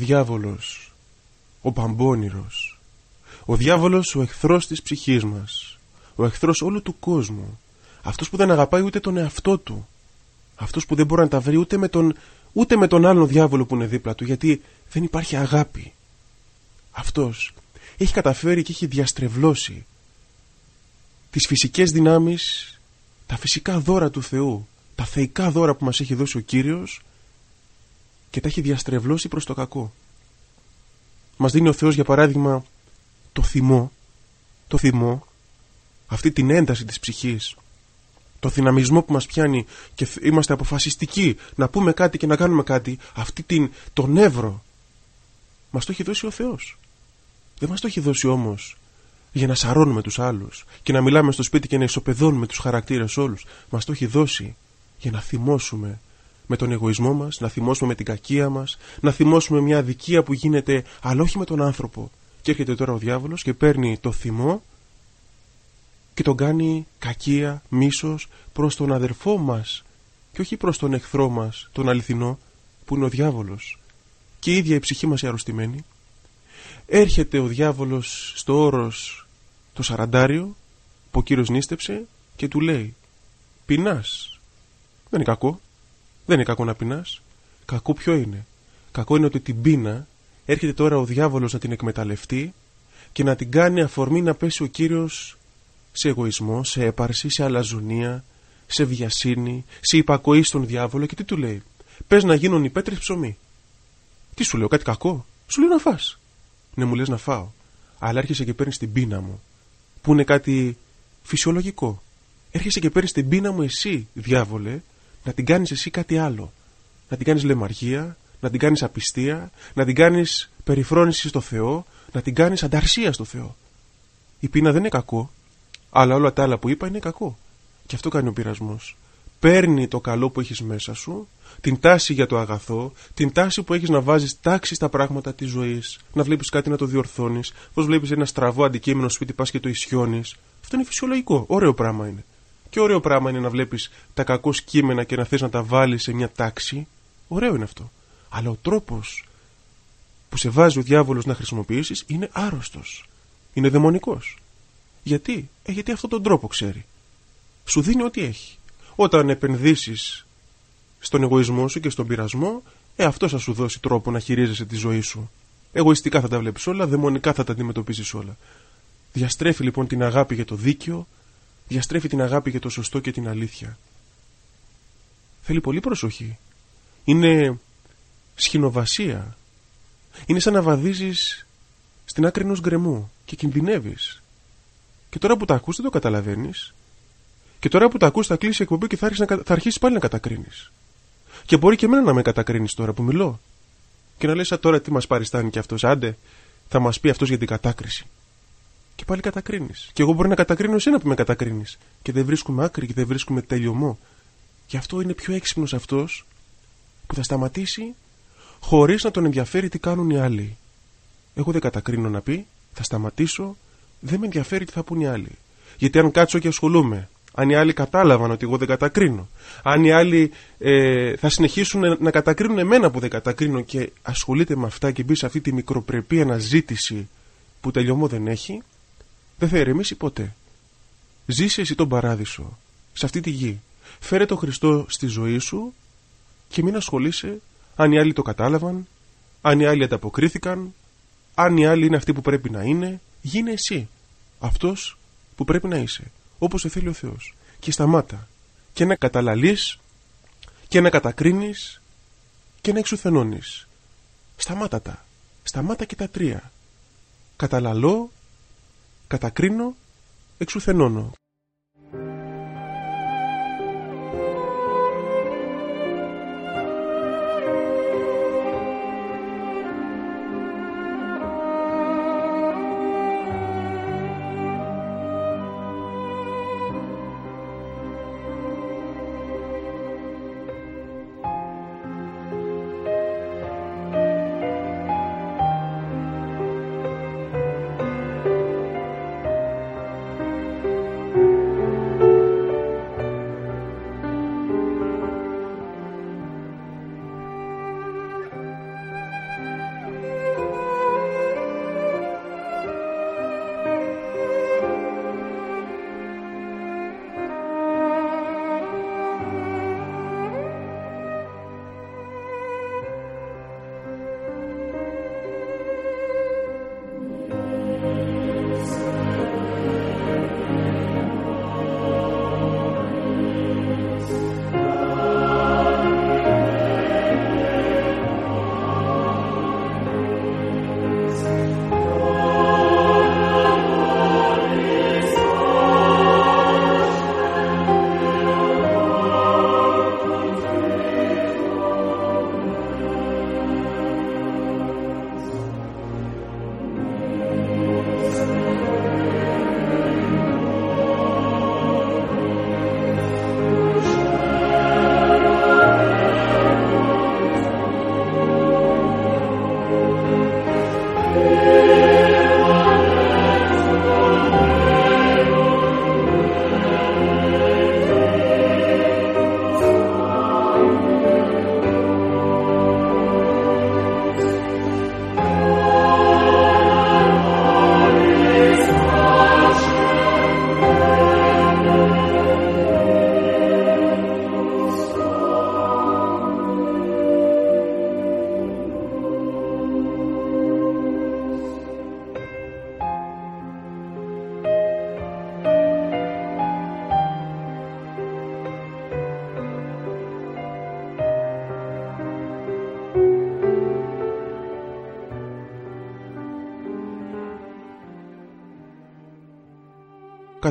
Διάβολος, ο παμπώνυρος, ο διάβολος ο εχθρός της ψυχής μας, ο εχθρός όλου του κόσμου, αυτός που δεν αγαπάει ούτε τον εαυτό του, αυτός που δεν μπορεί να τα βρει ούτε με τον, ούτε με τον άλλον διάβολο που είναι δίπλα του, γιατί δεν υπάρχει αγάπη. Αυτός έχει καταφέρει και έχει διαστρεβλώσει τις φυσικές δυνάμεις, τα φυσικά δώρα του Θεού, τα θεϊκά δώρα που μας έχει δώσει ο Κύριος και τα έχει διαστρεβλώσει προς το κακό. Μας δίνει ο Θεός για παράδειγμα το θυμό, το θυμό, αυτή την ένταση της ψυχής, το δυναμισμό που μας πιάνει και είμαστε αποφασιστικοί να πούμε κάτι και να κάνουμε κάτι, αυτή την, το νεύρο, Μας το έχει δώσει ο Θεός. Δεν μας το έχει δώσει όμως για να σαρώνουμε τους άλλους και να μιλάμε στο σπίτι και να ισοπεδώνουμε τους χαρακτήρες όλους. Μας το έχει δώσει για να θυμώσουμε με τον εγωισμό μας, να θυμώσουμε με την κακία μας, να θυμώσουμε μια αδικία που γίνεται αλλά όχι με τον άνθρωπο. Και έρχεται τώρα ο διάβολος και παίρνει το θυμό και τον κάνει κακία, μίσος προς τον αδερφό μας και όχι προς τον εχθρό μας, τον αληθινό, που είναι ο διάβολος. Και η ίδια η ψυχή μας η αρρωστημένη. Έρχεται ο διάβολος στο όρος το σαραντάριο που ο Κύριος νίστεψε και του λέει «Πεινάς». Δεν είναι κακό. Δεν είναι κακό να πεινάς. Κακό ποιο είναι; Κακό είναι ότι την πείνα έρχεται τώρα ο διάβολος να την εκμεταλλευτεί και να την κάνει αφορμή να πέσει ο Κύριος σε εγωισμό, σε έπαρση, σε αλαζονία, σε βιασύνη, σε υπακοή στον διάβολο και τι του λέει; Πες να γίνουν οι πέτρες ψωμί. Τι σου λέω, κάτι κακό; Σου λέω να φας. Ναι, μου λες να φάω. Αλλά έρχεσαι και παίρνεις την πείνα μου. Που είναι κάτι φυσιολογικό. Έρχεσαι και παίρνεις την πείνα μου εσύ, διάβολε, να την κάνεις εσύ κάτι άλλο. Να την κάνεις λεμαργία, να την κάνεις απιστία, να την κάνεις περιφρόνηση στο Θεό, να την κάνεις ανταρσία στο Θεό. Η πείνα δεν είναι κακό, αλλά όλα τα άλλα που είπα είναι κακό. Και αυτό κάνει ο πειρασμός. Παίρνει το καλό που έχεις μέσα σου, την τάση για το αγαθό, την τάση που έχεις να βάζεις τάξη στα πράγματα της ζωής, να βλέπεις κάτι να το διορθώνεις, πως βλέπεις ένα στραβό αντικείμενο σπίτι πας και το ισιώνεις. Αυτό είναι φυσιολογικό, ωραίο πράγμα είναι. Και ωραίο πράγμα είναι να βλέπεις τα κακό κείμενα και να θες να τα βάλεις σε μια τάξη. Ωραίο είναι αυτό. Αλλά ο τρόπος που σε βάζει ο διάβολος να χρησιμοποιήσεις είναι άρρωστος. Είναι δαιμονικός. Γιατί; Ε, γιατί αυτόν τον τρόπο ξέρει. Σου δίνει ό,τι έχει. Όταν επενδύσεις στον εγωισμό σου και στον πειρασμό, ε, αυτός θα σου δώσει τρόπο να χειρίζεσαι τη ζωή σου. Εγωιστικά θα τα βλέπεις όλα, δαιμονικά θα τα αντιμετωπίζεις όλα. Διαστρέφει λοιπόν την αγάπη για το δίκαιο, διαστρέφει την αγάπη για το σωστό και την αλήθεια. Θέλει πολύ προσοχή. Είναι σχηνοβασία. Είναι σαν να βαδίζεις στην άκρη ενός γκρεμού και κινδυνεύεις. Και τώρα που τα ακούς δεν το καταλαβαίνεις. Και τώρα που τα ακούς θα κλείσει η εκπομπή και θα, αρχίσει, να, θα αρχίσεις πάλι να κατακρίνεις. Και μπορεί και εμένα να με κατακρίνεις τώρα που μιλώ. Και να λες α, τώρα τι μας παριστάνει κι αυτός. Άντε θα μας πει αυτός για την κατάκριση. Και πάλι κατακρίνεις. Και εγώ μπορεί να κατακρίνω εσένα που με κατακρίνεις. Και δεν βρίσκουμε άκρη και δεν βρίσκουμε τελειωμό. Γι' αυτό είναι πιο έξυπνος αυτός που θα σταματήσει χωρίς να τον ενδιαφέρει τι κάνουν οι άλλοι. Εγώ δεν κατακρίνω να πει, θα σταματήσω δεν με ενδιαφέρει τι θα πούν οι άλλοι. Γιατί αν κάτσω και ασχολούμαι, αν οι άλλοι κατάλαβαν ότι εγώ δεν κατακρίνω, αν οι άλλοι ε, θα συνεχίσουν να κατακρίνουν εμένα που δεν κατακρίνω και ασχολείται με αυτά και μπει σε αυτή τη μικροπρεπή αναζήτηση που τελειωμό δεν έχει, δεν θα ηρεμήσει ποτέ. Ζήσε εσύ τον παράδεισο, σε αυτή τη γη. Φέρε τον Χριστό στη ζωή σου και μην ασχολείσαι αν οι άλλοι το κατάλαβαν, αν οι άλλοι ανταποκρίθηκαν, αν οι άλλοι είναι αυτοί που πρέπει να είναι, γίνε εσύ αυτός που πρέπει να είσαι όπως σε θέλει ο Θεός. Και σταμάτα και να καταλαλείς και να κατακρίνεις και να εξουθενώνεις. Σταμάτα τα. Σταμάτα και τα τρία. Καταλαλώ κατακρίνω εξουθενώνω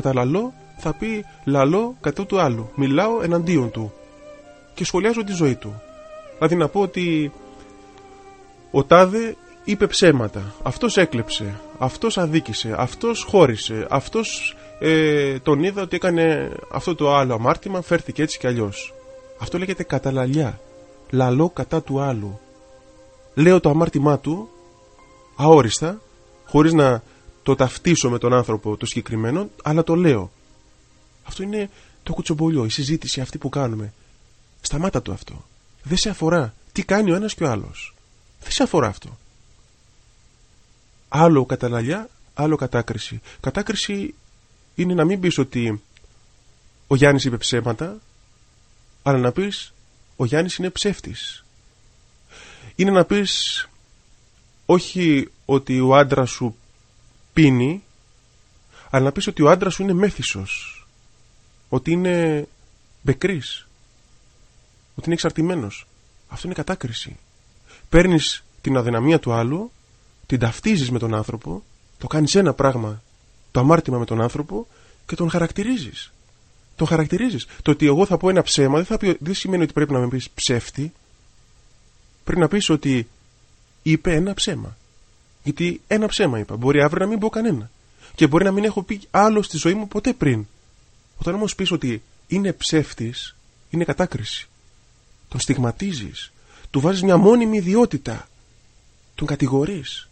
καταλαλώ θα πει λαλώ κατά του άλλου. Μιλάω εναντίον του. Και σχολιάζω τη ζωή του. Δηλαδή να πω ότι ο Τάδε είπε ψέματα. Αυτός έκλεψε. Αυτός αδίκησε. Αυτός χώρισε. Αυτός ε, τον είδα ότι έκανε αυτό το άλλο αμάρτημα. Φέρθηκε έτσι κι αλλιώς. Αυτό λέγεται καταλαλιά. Λαλώ κατά του άλλου. Λέω το αμάρτημά του αόριστα, χωρίς να το ταυτίσω με τον άνθρωπο το συγκεκριμένο, αλλά το λέω. Αυτό είναι το κουτσομπολιό, η συζήτηση αυτή που κάνουμε. Σταμάτα το αυτό. Δεν σε αφορά τι κάνει ο ένας και ο άλλος. Δεν σε αφορά αυτό. Άλλο καταλαλιά, άλλο κατάκριση. Κατάκριση είναι να μην πεις ότι ο Γιάννης είπε ψέματα, αλλά να πεις ο Γιάννης είναι ψεύτης. Είναι να πεις όχι ότι ο άντρας σου πίνει, αλλά να πεις ότι ο άντρας σου είναι μέθησος, ότι είναι μπεκρής, ότι είναι εξαρτημένος. Αυτό είναι κατάκριση. Παίρνεις την αδυναμία του άλλου, την ταυτίζεις με τον άνθρωπο, το κάνεις ένα πράγμα, το αμάρτημα με τον άνθρωπο και τον χαρακτηρίζεις. Τον χαρακτηρίζεις. Το ότι εγώ θα πω ένα ψέμα δεν, θα πει, δεν σημαίνει ότι πρέπει να με πεις ψεύτη. Πρέπει να πεις ότι είπε ένα ψέμα. Γιατί ένα ψέμα είπα. Μπορεί αύριο να μην πω κανένα. Και μπορεί να μην έχω πει άλλο στη ζωή μου ποτέ πριν. Όταν όμως πεις ότι είναι ψεύτης, είναι κατάκριση. Τον στιγματίζεις. Του βάζεις μια μόνιμη ιδιότητα. Τον κατηγορείς.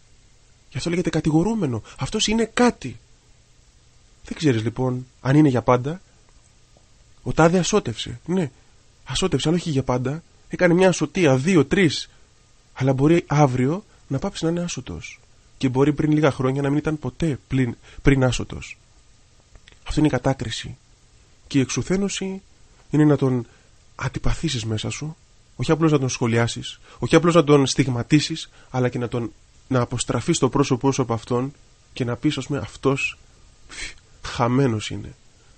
Γι' αυτό λέγεται κατηγορούμενο. Αυτός είναι κάτι. Δεν ξέρεις λοιπόν αν είναι για πάντα. Ο τάδε ασώτευσε. Ναι, ασώτευσε, αλλά όχι για πάντα. Έκανε μια ασωτεία, δύο, τρεις. Αλλά μπορεί αύριο να πάψει να είναι άσωτος. Και μπορεί πριν λίγα χρόνια να μην ήταν ποτέ πριν, πριν άσωτος. Αυτό είναι η κατάκριση. Και η εξουθένωση είναι να τον αντιπαθήσεις μέσα σου, όχι απλώς να τον σχολιάσεις, όχι απλώς να τον στιγματίσεις, αλλά και να τον να αποστραφείς το πρόσωπό σου από αυτόν και να πεις, ας πούμε, αυτός χαμένος είναι.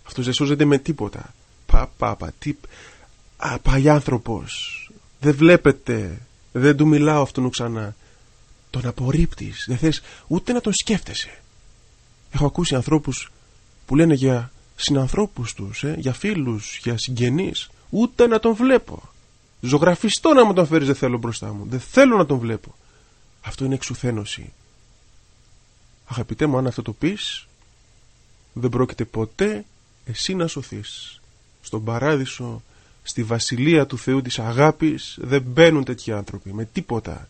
Αυτός δεν σώζεται με τίποτα. Πα, πα, πα, τι. άνθρωπο. Δεν βλέπετε. Δεν του μιλάω αυτόν ξανά. Τον απορρίπτεις. Δεν θες ούτε να τον σκέφτεσαι. Έχω ακούσει ανθρώπους που λένε για συνανθρώπους τους, ε, για φίλους, για συγγενείς. Ούτε να τον βλέπω. Ζωγραφιστό να μου τον φέρεις δεν θέλω μπροστά μου. Δεν θέλω να τον βλέπω. Αυτό είναι εξουθένωση. Αγαπητέ μου, αν αυτό το πεις, δεν πρόκειται ποτέ εσύ να σωθείς. Στον παράδεισο, στη βασιλεία του Θεού της αγάπης δεν μπαίνουν τέτοιοι άνθρωποι με τίποτα.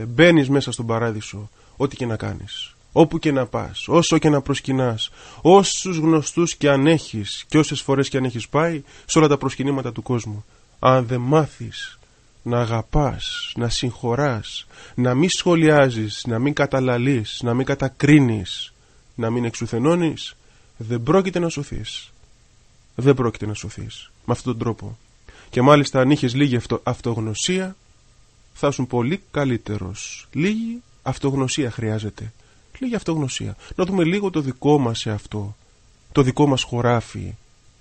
Δεν μπαίνεις μέσα στον παράδεισο ό,τι και να κάνεις. Όπου και να πας, όσο και να προσκυνάς, όσους γνωστούς και αν έχεις και όσες φορές και αν έχεις πάει σε όλα τα προσκυνήματα του κόσμου. Αν δεν μάθεις να αγαπάς, να συγχωράς, να μην σχολιάζεις, να μην καταλαλείς, να μην κατακρίνεις, να μην εξουθενώνεις, δεν πρόκειται να σωθείς. Δεν πρόκειται να σωθείς με αυτόν τον τρόπο. Και μάλιστα αν είχες λίγη αυτογνωσία θα ήσουν πολύ καλύτερος. Λίγη αυτογνωσία χρειάζεται. Λίγη αυτογνωσία. Να δούμε λίγο το δικό μας σε αυτό. Το δικό μας χωράφι.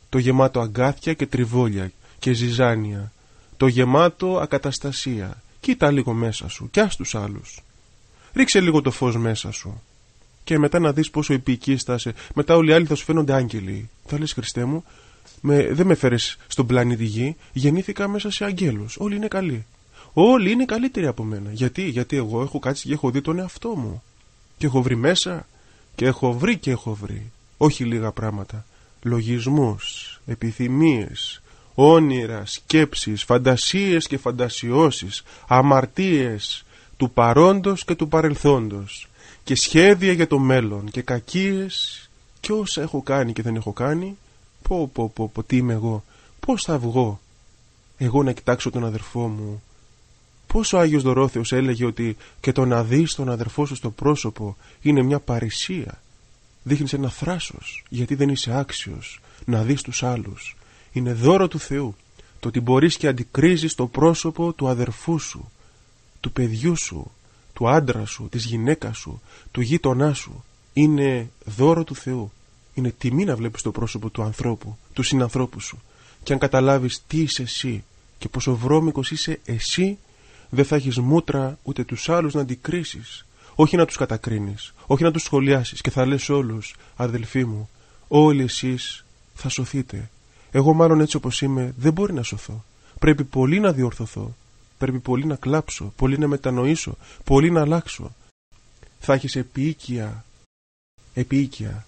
Το γεμάτο αγκάθια και τριβόλια και ζυζάνια. Το γεμάτο ακαταστασία. Κοίτα λίγο μέσα σου και ας τους άλλους. Ρίξε λίγο το φως μέσα σου. Και μετά να δεις πόσο επικίστασε. Μετά όλοι οι άλλοι θα σου φαίνονται άγγελοι. Θα λες Χριστέ μου, με, δεν με φέρες στον πλανήτη Γη, γεννήθηκα μέσα σε αγγέλους. Όλοι είναι καλοί. Όλοι είναι καλύτεροι από μένα. Γιατί, γιατί εγώ έχω κάτσει και έχω δει τον εαυτό μου. Και έχω βρει μέσα και έχω βρει και έχω βρει. Όχι λίγα πράγματα. Λογισμούς, επιθυμίες, όνειρα, σκέψεις, φαντασίες και φαντασιώσεις, αμαρτίες του παρόντος και του παρελθόντος και σχέδια για το μέλλον και κακίες και όσα έχω κάνει και δεν έχω κάνει πω πω πω, πω τι είμαι εγώ πως θα βγω εγώ να κοιτάξω τον αδερφό μου Πόσο ο Άγιος Δωρόθεος έλεγε ότι και το να δεις τον αδερφό σου στο πρόσωπο είναι μια παρησία. Δείχνεις ένα θράσος γιατί δεν είσαι άξιος να δεις τους άλλους. Είναι δώρο του Θεού το ότι μπορείς και αντικρίζεις το πρόσωπο του αδερφού σου, του παιδιού σου, του άντρα σου, της γυναίκας σου, του γείτονά σου. Είναι δώρο του Θεού. Είναι τιμή να βλέπεις το πρόσωπο του ανθρώπου, του συνανθρώπου σου. Και αν καταλάβεις τι είσαι εσύ και πόσο βρώμικος είσαι εσύ δεν θα έχεις μούτρα ούτε τους άλλους να αντικρίσεις. Όχι να τους κατακρίνεις, όχι να τους σχολιάσεις και θα λες όλους, αδελφοί μου, όλοι εσείς θα σωθείτε. Εγώ μάλλον έτσι όπως είμαι δεν μπορεί να σωθώ. Πρέπει πολύ να διορθωθώ. Πρέπει πολύ να κλάψω, πολύ να μετανοήσω, πολύ να αλλάξω. Θα έχεις επίοικια, επίοικια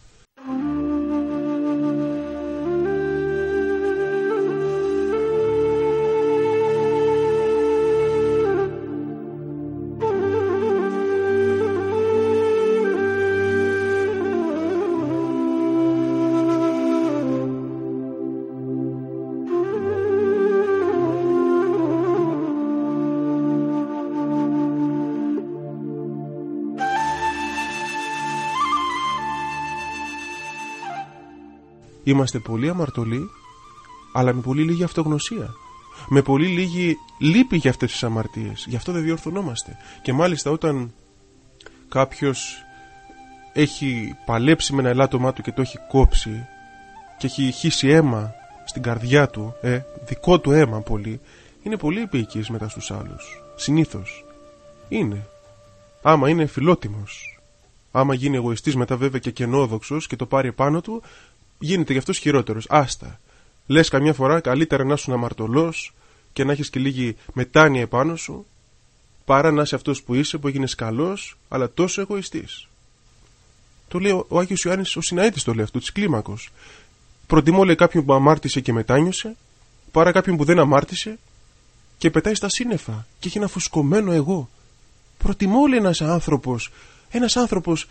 Είμαστε πολύ αμαρτωλοί, αλλά με πολύ λίγη αυτογνωσία. Με πολύ λίγη λύπη για αυτές τις αμαρτίες. Γι' αυτό δεν διορθωνόμαστε. Και μάλιστα όταν κάποιος έχει παλέψει με ένα ελάττωμά του και το έχει κόψει και έχει χύσει αίμα στην καρδιά του, ε, δικό του αίμα πολύ, είναι πολύ επίοικης μετά στους άλλους. Συνήθως. Είναι. Άμα είναι φιλότιμος. Άμα γίνει εγωιστής μετά βέβαια και κενόδοξος και το πάρει επάνω του, γίνεται γι' αυτό χειρότερος. Άστα. Λες καμιά φορά καλύτερα να είσαι αμαρτωλός και να έχεις και λίγη μετάνοια επάνω σου, παρά να είσαι αυτός που είσαι, που έγινες καλός, αλλά τόσο εγωιστής. Το λέει ο Άγιος Ιωάννης, ο Συναίτη το λέει αυτό, της κλίμακος. Προτιμώ λέει κάποιον που αμάρτησε και μετάνιωσε, παρά κάποιον που δεν αμάρτησε και πετάει στα σύννεφα και έχει ένα φουσκωμένο εγώ. Προτιμώ λέει ένας άνθρωπος, ένας άνθρωπος,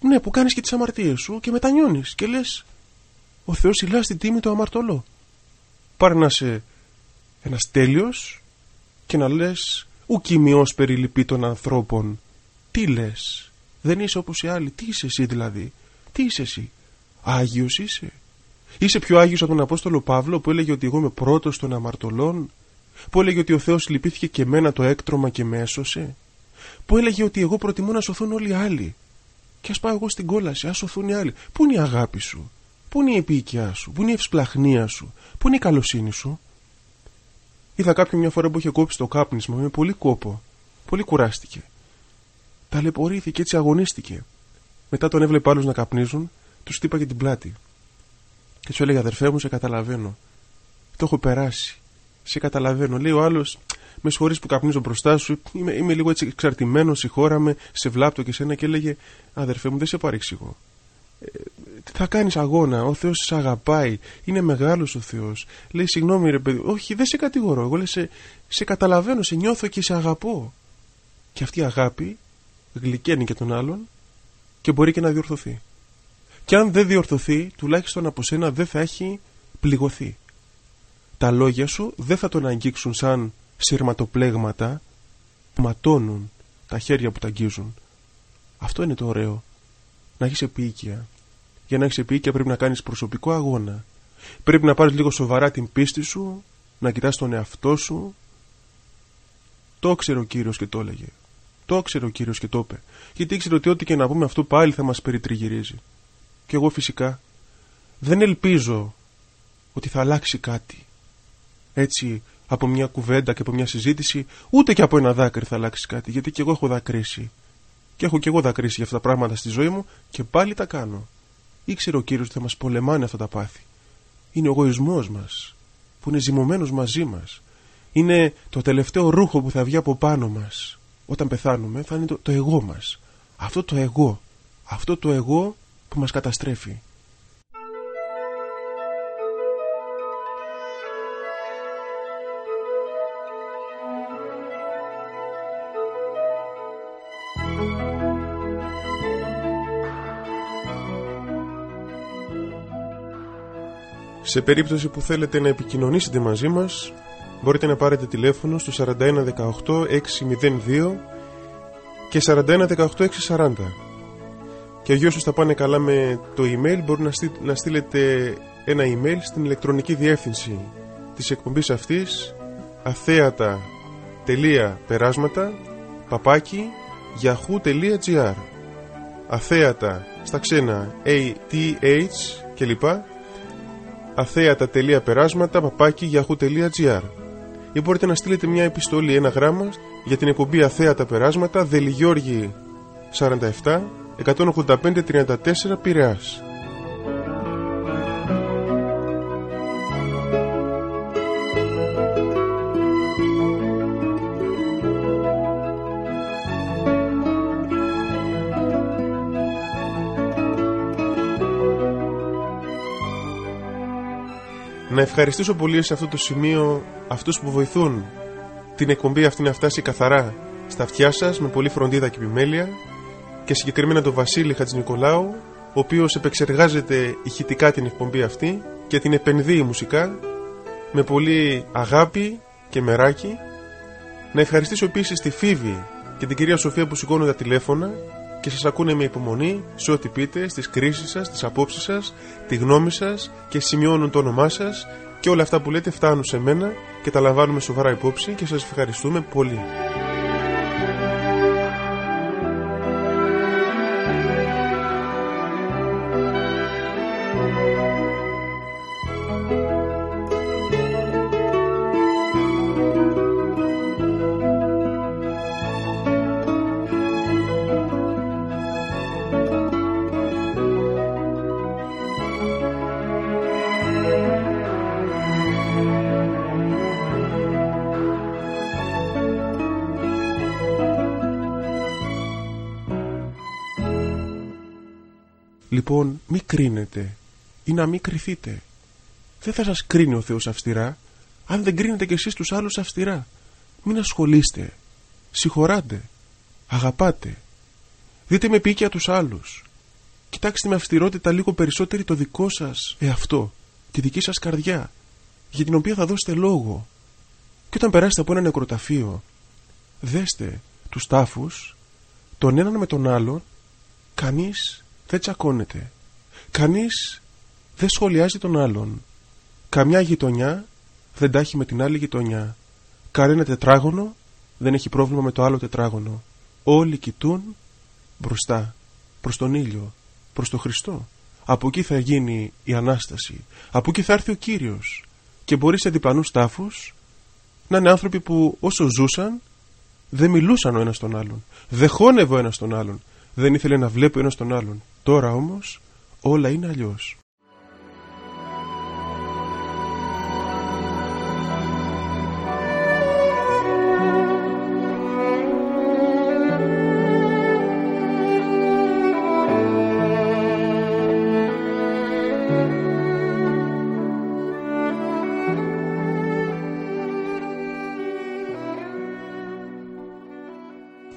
ναι, που κάνεις και τις αμαρτίες σου και μετανιώνεις και λες, ο Θεός σιλά στην τίμη το αμαρτωλό. Πάρε να είσαι ένας τέλειος και να λες ου κοιμιός περιλυπή των ανθρώπων. Τι λες, δεν είσαι όπως οι άλλοι, τι είσαι εσύ δηλαδή, τι είσαι εσύ, Άγιος είσαι. Είσαι πιο Άγιος από τον Απόστολο Παύλο που έλεγε ότι εγώ είμαι πρώτος των αμαρτωλών, που έλεγε ότι ο Θεός λυπήθηκε και μένα το έκτρωμα και με έσωσε, που έλεγε ότι εγώ προτιμώ να σωθούν όλοι οι άλλοι. Και ας πάω εγώ στην κόλαση, ας σωθούν οι άλλοι. Πού είναι η αγάπη σου, Πού είναι η επίοικιά σου, πού είναι η ευσπλαχνία σου, πού είναι η καλοσύνη σου; Είδα κάποιον μια φορά που είχε κόψει το κάπνισμα με πολύ κόπο. Πολύ κουράστηκε. Ταλαιπωρήθηκε, έτσι αγωνίστηκε. Μετά τον έβλεπε άλλους να καπνίζουν, τους τύπαγε την πλάτη. Και του έλεγε αδερφέ μου, σε καταλαβαίνω. Το έχω περάσει. Σε καταλαβαίνω. Λέει ο άλλος, με συγχωρείς που καπνίζω μπροστά σου, είμαι, είμαι λίγο έτσι εξαρτημένος, συγχώραμε, σε βλάπτω και σένα και έλεγε Αδερφέ μου, δεν σε παρεξηγώ θα κάνεις αγώνα, ο Θεός σε αγαπάει, είναι μεγάλος ο Θεός. Λέει συγγνώμη ρε παιδί, όχι δεν σε κατηγορώ, εγώ λέει, σε, σε καταλαβαίνω, σε νιώθω και σε αγαπώ. Και αυτή η αγάπη γλυκαίνει και τον άλλον και μπορεί και να διορθωθεί. Και αν δεν διορθωθεί, τουλάχιστον από σένα δεν θα έχει πληγωθεί. Τα λόγια σου δεν θα τον αγγίξουν σαν σειρματοπλέγματα που ματώνουν τα χέρια που τα αγγίζουν. Αυτό είναι το ωραίο να έχεις επίοικια. Για να έχεις επίοικια πρέπει να κάνεις προσωπικό αγώνα. Πρέπει να πάρεις λίγο σοβαρά την πίστη σου, να κοιτάς τον εαυτό σου. Το ήξερε ο κύριος και το έλεγε. Το ήξερε ο κύριος και το είπε. Γιατί ήξερε ότι ό,τι και να πούμε αυτό πάλι θα μας περιτριγυρίζει. Και εγώ φυσικά δεν ελπίζω ότι θα αλλάξει κάτι. Έτσι από μια κουβέντα και από μια συζήτηση, ούτε και από ένα δάκρυ θα αλλάξει κάτι. Γιατί και εγώ έχω δακρύσει και έχω και εγώ δακρύσει για αυτά τα πράγματα στη ζωή μου και πάλι τα κάνω. Ήξερε ο κύριος ότι θα μας πολεμάνε αυτά τα πάθη. Είναι ο εγωισμό μας, που είναι ζυμωμένος μαζί μας. Είναι το τελευταίο ρούχο που θα βγει από πάνω μας. Όταν πεθάνουμε, θα είναι το, το εγώ μας. Αυτό το εγώ. Αυτό το εγώ που μας καταστρέφει. Σε περίπτωση που θέλετε να επικοινωνήσετε μαζί μας μπορείτε να πάρετε τηλέφωνο στο 4118 602 και 4118 640 και για όσους θα πάνε καλά με το email. Μπορείτε να στείλετε ένα email στην ηλεκτρονική διεύθυνση της εκπομπής αυτής αθέατα.περάσματα παπάκι yahoo.gr αθέατα στα ξένα ATH κλπ αθέατα.περάσματα παπάκι yahoo.gr ή μπορείτε να στείλετε μια επιστολή, ένα γράμμα για την εκπομπή Αθέατα Περάσματα Δελιγιώργη 47 185 34 Πειραιάς. Να ευχαριστήσω πολύ σε αυτό το σημείο αυτούς που βοηθούν την εκπομπή αυτή να φτάσει καθαρά στα αυτιά σας με πολύ φροντίδα και επιμέλεια και συγκεκριμένα τον Βασίλη Χατζηνικολάου ο οποίος επεξεργάζεται ηχητικά την εκπομπή αυτή και την επενδύει μουσικά με πολύ αγάπη και μεράκι. Να ευχαριστήσω επίσης τη Φίβη και την κυρία Σοφία που σηκώνουν τα τηλέφωνα και σας ακούνε με υπομονή σε ό,τι πείτε, στις κρίσεις σας, στις απόψεις σας, τη γνώμη σας και σημειώνουν το όνομά σας και όλα αυτά που λέτε φτάνουν σε μένα και τα λαμβάνουμε σοβαρά υπόψη και σας ευχαριστούμε πολύ. Λοιπόν μη κρίνετε ή να μην κρυθείτε Δεν θα σας κρίνει ο Θεός αυστηρά. Αν δεν κρίνετε κι εσείς τους άλλους αυστηρά Μην ασχολείστε. Συγχωράτε. Αγαπάτε. Δείτε με πίκια τους άλλους. Κοιτάξτε με αυστηρότητα λίγο περισσότερη το δικό σας εαυτό Τη δική σας καρδιά Για την οποία θα δώσετε λόγο. Και όταν περάσετε από ένα νεκροταφείο Δέστε τους τάφους Τον έναν με τον άλλον Κανείς δεν τσακώνεται. Κανείς δεν σχολιάζει τον άλλον. Καμιά γειτονιά δεν τάχει με την άλλη γειτονιά. Κανένα τετράγωνο δεν έχει πρόβλημα με το άλλο τετράγωνο. Όλοι κοιτούν μπροστά, προς τον ήλιο, προς τον Χριστό. Από εκεί θα γίνει η Ανάσταση. Από εκεί θα έρθει ο Κύριος. Και μπορεί σε διπλανούς τάφους να είναι άνθρωποι που όσο ζούσαν δεν μιλούσαν ο ένας τον άλλον. Δεν χώνευε ο ένας τον άλλον. Δεν ήθελε να βλέπει ο ένας τον άλλον. Τώρα όμως όλα είναι αλλιώς.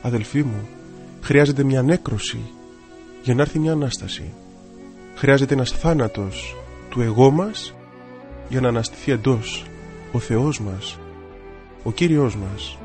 Αδελφοί μου, χρειάζεται μια νέκρωση για να έρθει μια Ανάσταση. Χρειάζεται ένας θάνατος του εγώ μας για να αναστηθεί εντός ο Θεός μας, ο Κύριος μας.